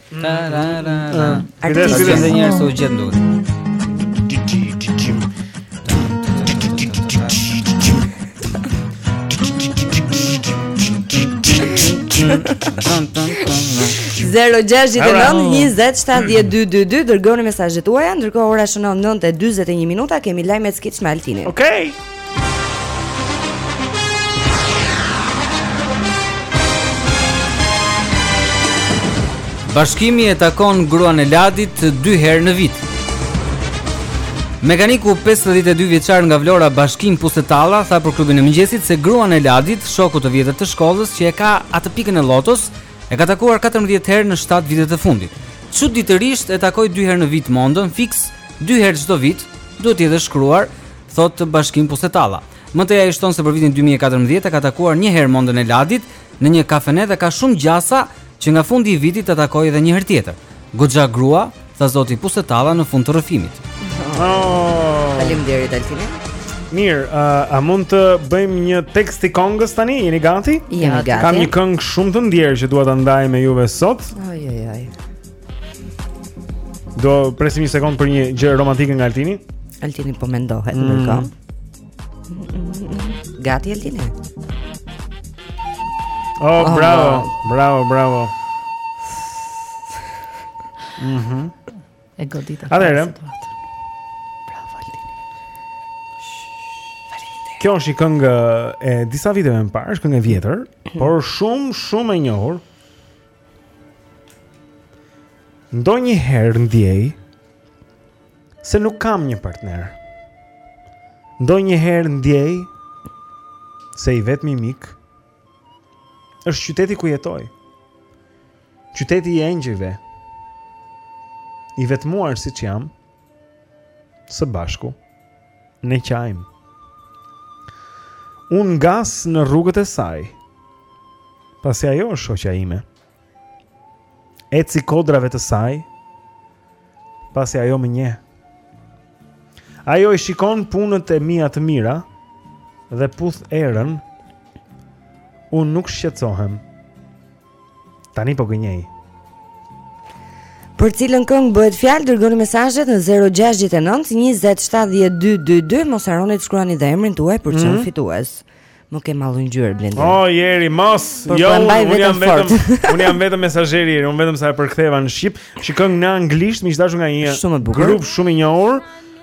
Kujdes, kujdes. Edhe njerëz u gjet ndot. Zero gjashtëdhjetë e nëntë njëzet shtatëdhjetë dy dy dy Dërgoni mesazhet tuaja Ndërkohë ora shënon nëntë e dyzet e një minuta Kemi lajmet skitsh me Altinin Okej okay. Bashkimi e takon gruan e Ladit dy herë në vit. Mekaniku 52 vjeçar nga Vlora Bashkim Pusetalla tha për klubin e mëngjesit se gruan e Ladit, shokut të vjetër të shkollës që e ka atë pikën e lotos, e ka takuar 14 herë në 7 vitet e fundit. Çuditërisht e takoj dy herë në vit Mondën, fiks dy herë çdo vit, duhet të jetë shkruar thotë Bashkim Pusetalla. Më tej ai shton se për vitin dy mijë e katërmbëdhjetë e ka takuar një herë Mondën e Ladit në një kafene dhe ka shumë gjasa që nga fundi i vitit ta takojë edhe një herë tjetër. Goxha grua, tha zoti Pusetalla në fund të rrëfimit. Oh. Faleminderit Altini. Mirë, uh, a mund të bëjmë një tekst i këngës tani? Jeni gati? Jemi gati. Kam një këngë shumë të ndjerë që dua ta ndaj me juve sot. Oj oj oj. Do presim një sekond për një gjë romantike nga Altini. Altini po mendohet mm. ndërkohë. Gati Altini. Oh, oh bravo, no. bravo, bravo. Mhm. Mm e godita. Atëherë. Bravo Altini. Kjo është një këngë e disa viteve më parë, është këngë e vjetër, mm -hmm. por shumë shumë e njohur. Ndonjëherë ndjej se nuk kam një partner. Ndonjëherë ndjej se i vetmi mik është qyteti ku jetoj. Qyteti i engjëjve. I vetmuar siç jam. Së bashku ne qajmë. Unë ngas në rrugët e saj. Pasi ajo është shoqja ime. Eci kodrave të saj. Pasi ajo më njeh. Ajo i shikon punët e mia të mira dhe puth erën. Unë nuk shqetësohem. Tani po gënjej. Për cilën këngë bëhet fjalë, dërgoni mesazhet në 069 20 70 222, mos harroni të shkruani dhe emrin tuaj për të qenë mm -hmm. fitues. Më ke mallëngjyer Blendi. O njeri, mos. Po jo, po unë jam vetëm, unë jam vetëm mesazheri, unë vetëm sa e përktheva në shqip. Është kënga në anglisht, mishdashur nga një grup shumë i njohur.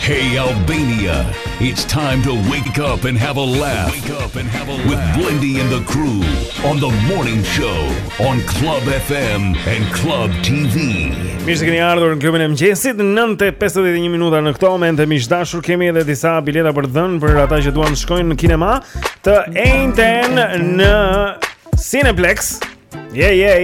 Hey Albania, it's time to wake up and have a laugh. Wake up and have a laugh with Blindy and the crew on the morning show on Club FM and Club TV. Mirë se keni ardhur në klubin e mëngjesit. 9:51 minuta në këtë moment e miq dashur kemi edhe disa bileta për të dhënë për ata që duan të shkojnë në kinema të enjten në Cineplex. Je, je,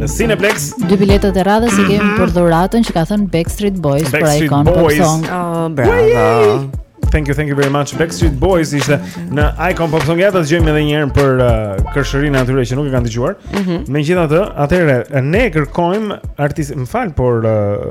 Në Cineplex Dy biletat e radhës i kemi për dhuratën që ka thënë Backstreet Boys Për Icon Pop Song oh, Bravo Thank you, thank you very much Backstreet Boys ishte në Icon Pop Song Ja ta dëgjojmë edhe njëherë për uh, kërshërinë e atyre që nuk e kanë dëgjuar mm -hmm. Megjithatë, atëhere, ne kërkojmë artist Më falë, por uh,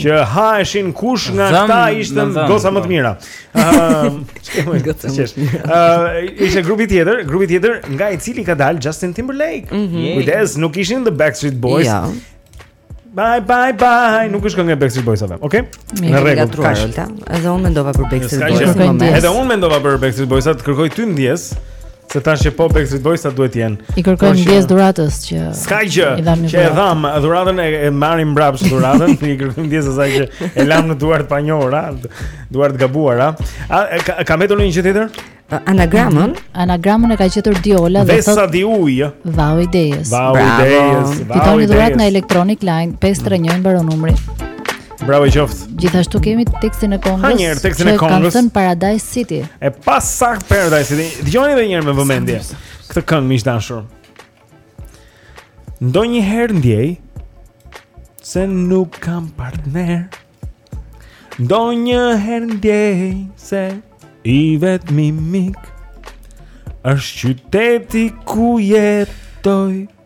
Që haheshin kush nga këta kishte goca më të mira. Ëm, ishte grupi tjetër, grupi tjetër nga i cili ka dalë Justin Timberlake. Mm -hmm. Kujdes, nuk ishin The Backstreet Boys. Ja. Bye bye bye. Nuk është këngë Backstreet Boys apo, okay? Në rregull. Edhe unë mendova për Backstreet Boys. Edhe unë mendova për Backstreet Boys, po të kërkoj ty ndjesë. Se tash që po Backstreet Boys sa duhet të jenë. I kërkojmë ndjesë Dhuratës që S'ka gjë. Që e dhamë dhuratën e, e marrim mbrapsht dhuratën, i kërkojmë ndjesë asaj që e lamë në duar të panjohura, duar të gabuara. A ka, ka mbetur një gjë tjetër? Anagramën, mhm. anagramën e ka gjetur Diola dhe thotë Vesa di ujë. Vau i Dejës. Vau i Dejës. Fiton një dhuratë nga Electronic Line 531 mbaron numri. Bravo i qoftë. Gjithashtu kemi tekstin e këngës. Ha një tekstin e këngës. Kanë thënë Paradise City. E pasaktë Paradise City. Dëgjoni edhe një herë me vëmendje. Këtë këngë miq të dashur. Ndonjëherë ndjej se nuk kam partner. Ndonjëherë ndjej se i vetmi mik është qyteti ku jetoj.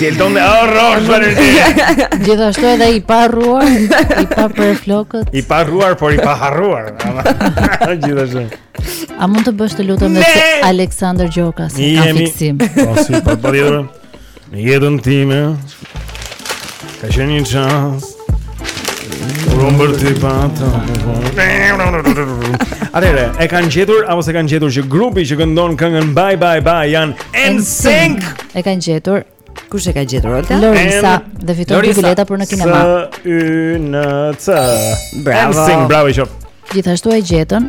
Si e tonë oh, rrojë për në të Gjithashtu edhe i parruar I pa prerë flokët I parruar, por i paharruar Gjithashtu A mund të bësh të lutem dhe si Aleksandër Gjoka Se ka fiksim Po si për po, për po, jetën Në jetën time Ka qenë një çast Romber ti pata. Atëhere, e kanë gjetur apo s'e kanë gjetur që grupi që këndon këngën Bye Bye Bye janë NSYNC. E kanë gjetur. Kush e ka gjetur Olta? Lorisa dhe fiton dy bileta për në kinema. Y N C. Bravo. NSYNC, bravo i qoftë. Gjithashtu e gjetën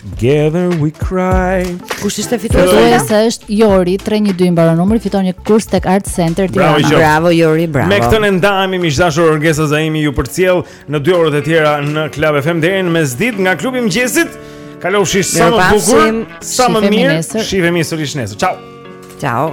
Together we cry. Kush ishte fitues? Fitues është Jori 312 mbaron numri, fiton një kurs tek Art Center Tirana. Bravo, bravo Jori, bravo. Me këtë ne ndajemi miq të dashur Orgesa Zaimi ju përcjell në dy orët e tjera në Club FM deri në mesditë nga klubi i mëngjesit. Kalofshi sa më bukur, sa më mirë. Shihemi sërish nesër. Ciao. Ciao.